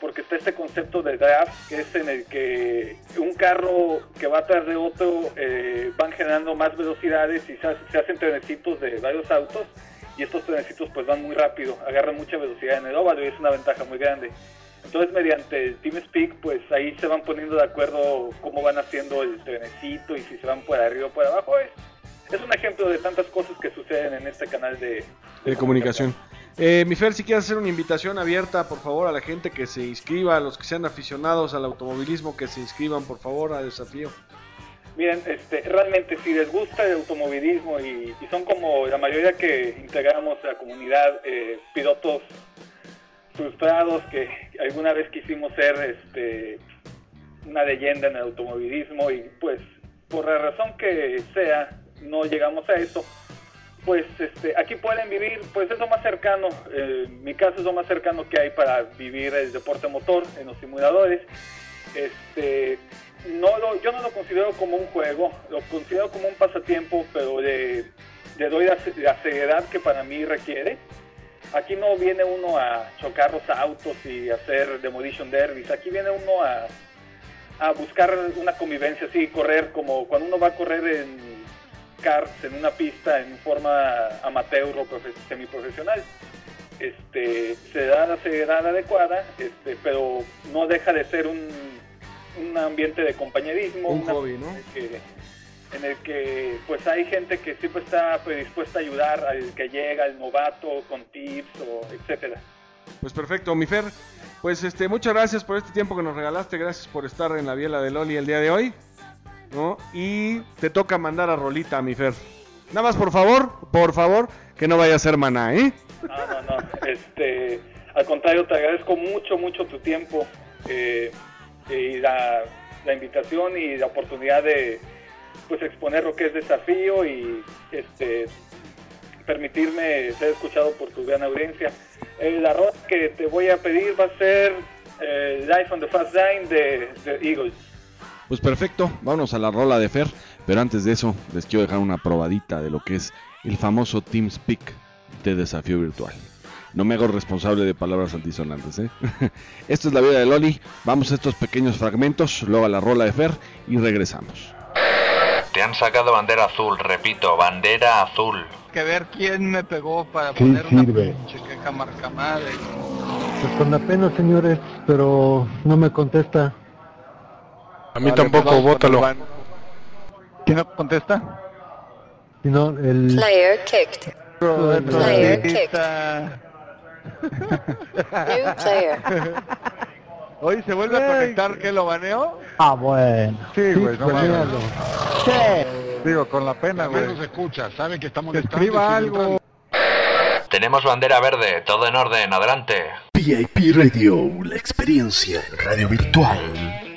porque está este concepto de draft, que es en el que un carro que va atrás de otro eh, van generando más velocidades y se, hace- se hacen trenecitos de varios autos, y estos trenecitos pues van muy rápido, agarran mucha velocidad en el óvalo y es una ventaja muy grande. Entonces mediante el TeamSpeak pues ahí se van poniendo de acuerdo cómo van haciendo el trenecito y si se van por arriba o por abajo. Es, es un ejemplo de tantas cosas que suceden en este canal de... de comunicación. Eh, mi Fer, si quieres hacer una invitación abierta, por favor, a la gente que se inscriba, a los que sean aficionados al automovilismo, que se inscriban, por favor, al desafío. Miren, este, realmente si les gusta el automovilismo y, y son como la mayoría que integramos a la comunidad, eh, pilotos frustrados que alguna vez quisimos ser este, una leyenda en el automovilismo y pues por la razón que sea no llegamos a eso, pues este, aquí pueden vivir, pues es lo más cercano, eh, mi caso es lo más cercano que hay para vivir el deporte motor en los simuladores. Este, no lo, yo no lo considero como un juego, lo considero como un pasatiempo, pero le, le doy la, la seriedad que para mí requiere. Aquí no viene uno a chocar los autos y hacer demolition derbies, aquí viene uno a, a buscar una convivencia, así, correr como cuando uno va a correr en karts en una pista en forma amateur o profe- semiprofesional. Este, se da la seriedad adecuada, este, pero no deja de ser un, un ambiente de compañerismo, Un una- hobby, ¿no? que, en el que, pues hay gente que siempre está predispuesta a ayudar al que llega, al novato, con tips o etcétera. Pues perfecto, mi Fer. Pues este, muchas gracias por este tiempo que nos regalaste, gracias por estar en la biela de Loli el día de hoy. ¿no? Y te toca mandar a Rolita, mi Fer. Nada más, por favor, por favor, que no vaya a ser maná, ¿eh? No, no, no. Este, al contrario, te agradezco mucho, mucho tu tiempo eh, y la, la invitación y la oportunidad de pues exponer lo que es desafío y este permitirme ser escuchado por tu gran audiencia. La rola que te voy a pedir va a ser Life on the Fast Line de, de Eagles. Pues perfecto, vámonos a la rola de Fer. Pero antes de eso, les quiero dejar una probadita de lo que es el famoso TeamSpeak de desafío virtual. No me hago responsable de palabras antisonantes, ¿eh? <laughs> Esto es la vida de Loli. Vamos a estos pequeños fragmentos, luego a la rola de Fer y regresamos. Te han sacado bandera azul, repito, bandera azul. que ver quién me pegó para Sí poner una sirve. pinche queja marca madre. Pues con la pena, señores, pero no me contesta. A mí tampoco, bótalo. ¿Quién no contesta? Sino el... Player kicked. Player kicked. <laughs> New player. <laughs> Hoy se vuelve a conectar que lo baneo. Ah, bueno. Sí, güey, no mames. banealo. Digo, con la pena, güey. se escucha, sabe que estamos escriba algo. Tenemos bandera verde, todo en orden, adelante. VIP Radio, la experiencia en radio virtual.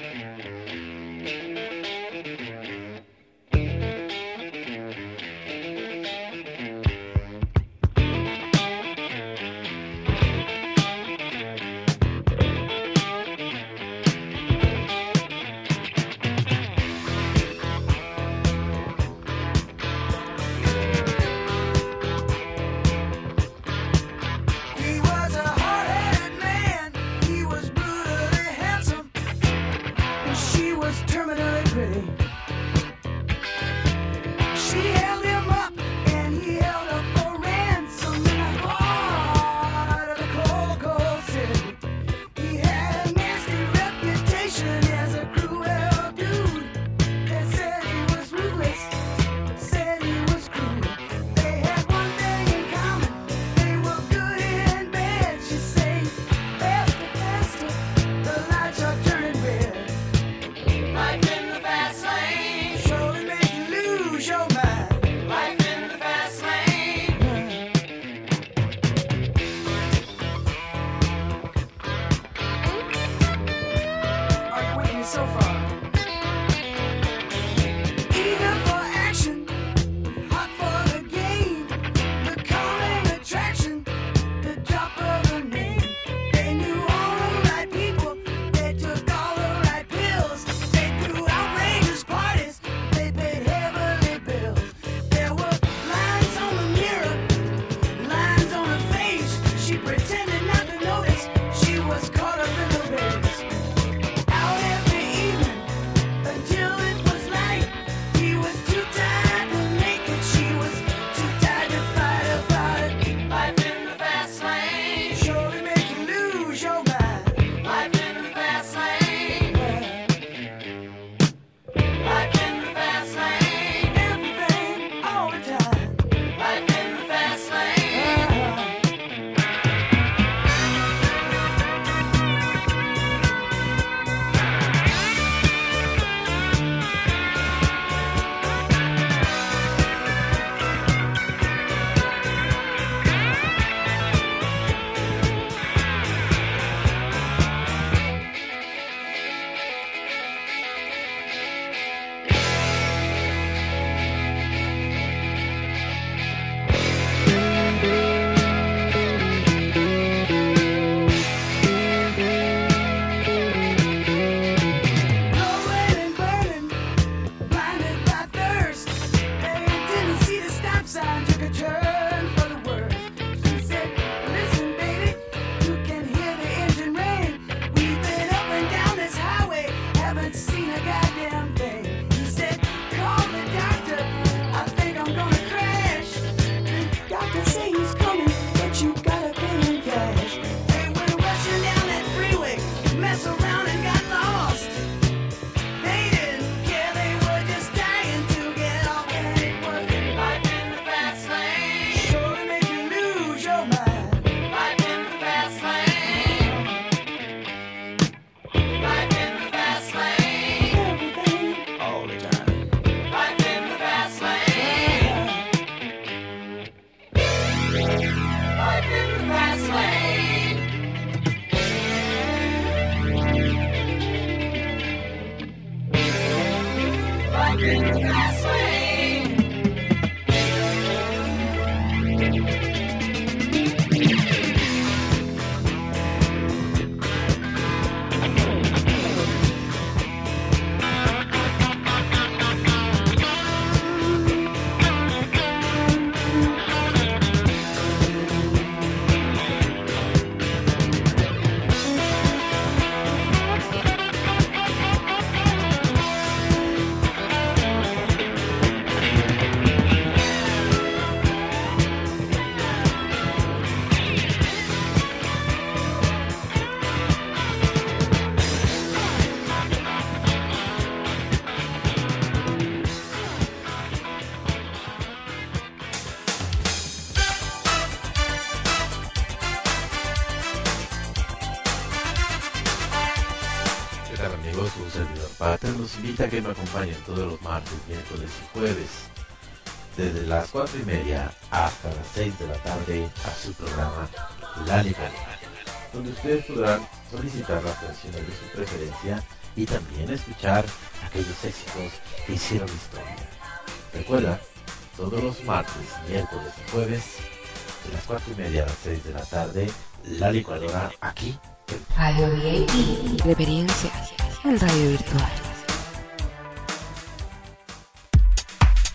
Que me acompañen todos los martes, miércoles y jueves desde las 4 y media hasta las 6 de la tarde a su programa La Legalidad. donde ustedes podrán solicitar las canciones de su preferencia y también escuchar aquellos éxitos que hicieron historia. Recuerda, todos los martes, miércoles y jueves, de las 4 y media a las 6 de la tarde, la licuadora aquí. Radio VIP. Reverencia en radio virtual.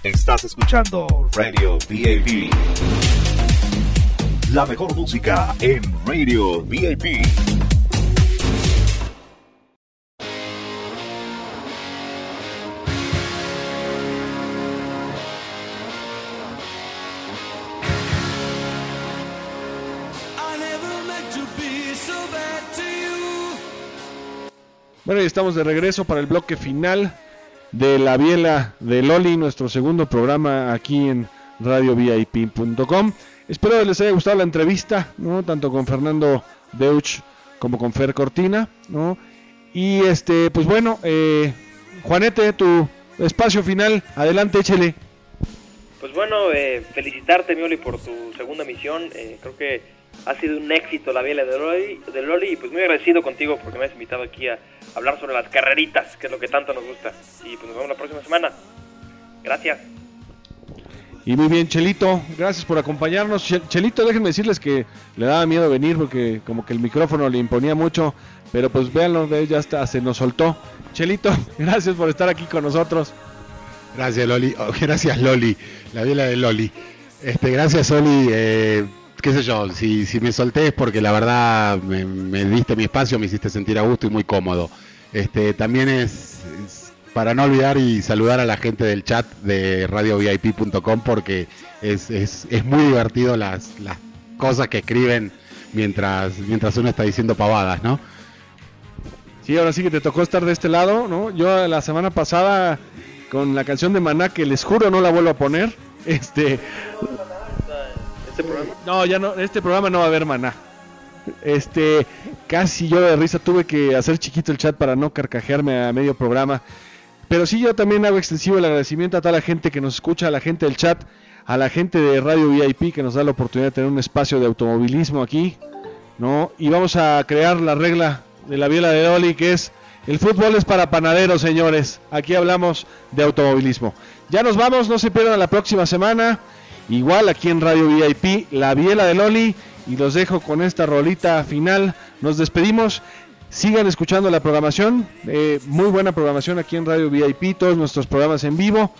Estás escuchando Radio VIP. La mejor música en Radio VIP. Bueno, y estamos de regreso para el bloque final de La Biela de Loli, nuestro segundo programa aquí en radiovip.com. Espero les haya gustado la entrevista, ¿no? Tanto con Fernando Deutsch como con Fer Cortina, ¿no? Y este, pues bueno, eh, Juanete, tu espacio final, adelante, échele. Pues bueno, eh, felicitarte, Mioli, por tu segunda misión. Eh, creo que ha sido un éxito la biela de Loli, de Loli y pues muy agradecido contigo porque me has invitado aquí a hablar sobre las carreritas, que es lo que tanto nos gusta. Y pues nos vemos la próxima semana. Gracias. Y muy bien, Chelito, gracias por acompañarnos. Che- Chelito, déjenme decirles que le daba miedo venir porque como que el micrófono le imponía mucho, pero pues véanlo, ya está, se nos soltó. Chelito, <laughs> gracias por estar aquí con nosotros. Gracias, Loli. Oh, <laughs> gracias, Loli. La viola de Loli. Este, gracias, Oli. Eh, qué sé yo, si, si me solté es porque la verdad me, me diste mi espacio, me hiciste sentir a gusto y muy cómodo. Este, también es, es para no olvidar y saludar a la gente del chat de radiovip.com porque es, es, es muy divertido las, las cosas que escriben mientras, mientras uno está diciendo pavadas, ¿no? Sí, ahora sí que te tocó estar de este lado, ¿no? Yo la semana pasada con la canción de Maná, que les juro no la vuelvo a poner, este... Este programa. No, ya no, este programa no va a haber Maná. Este, casi yo de risa tuve que hacer chiquito el chat para no carcajearme a medio programa. Pero sí, yo también hago extensivo el agradecimiento a toda la gente que nos escucha, a la gente del chat, a la gente de Radio VIP que nos da la oportunidad de tener un espacio de automovilismo aquí, ¿no? Y vamos a crear la regla de la biela de Oli, que es el fútbol es para panaderos, señores. Aquí hablamos de automovilismo. Ya nos vamos, no se pierdan la próxima semana. Igual aquí en Radio VIP, la biela de Loli. Y los dejo con esta rolita final. Nos despedimos. Sigan escuchando la programación. eh, muy buena programación aquí en Radio VIP. Todos nuestros programas en vivo.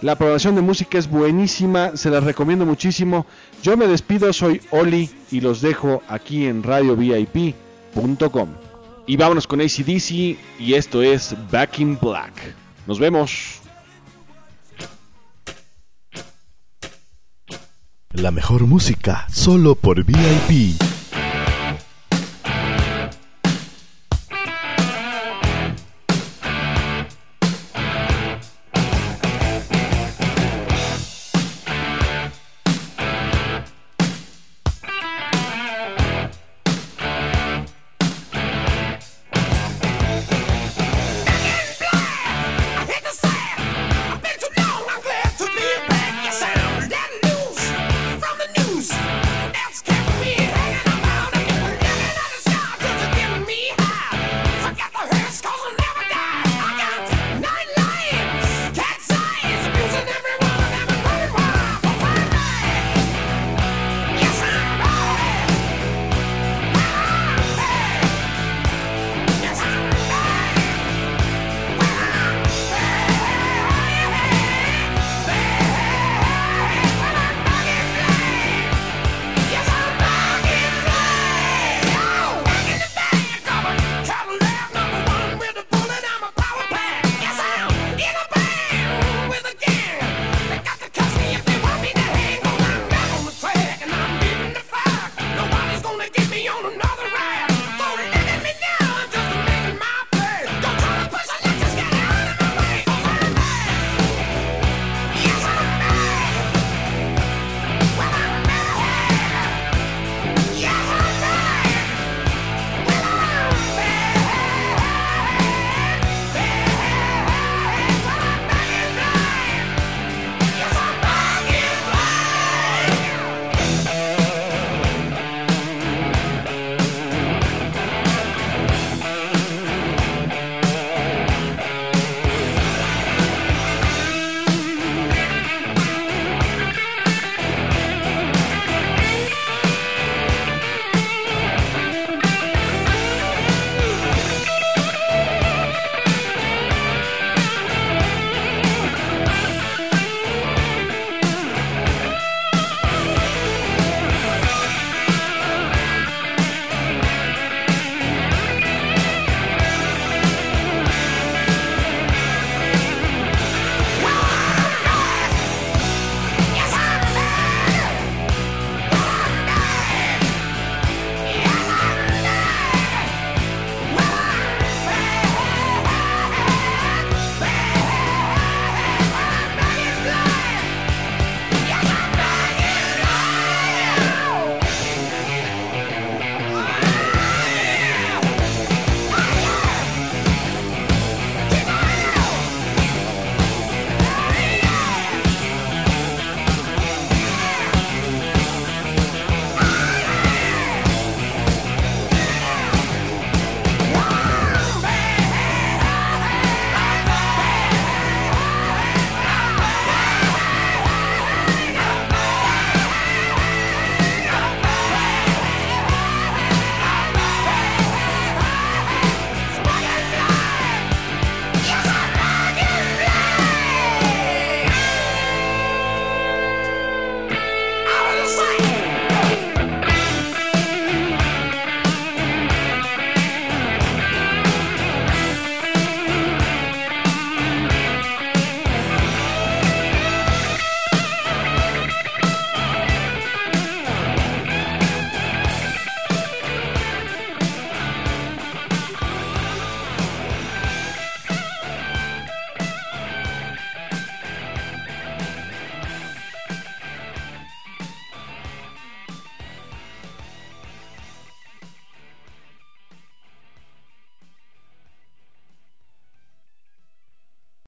La programación de música es buenísima. Se las recomiendo muchísimo. Yo me despido. Soy Oli. Y los dejo aquí en radiovip.com. Y vámonos con ACDC. Y esto es Back in Black. Nos vemos. La mejor música solo por VIP.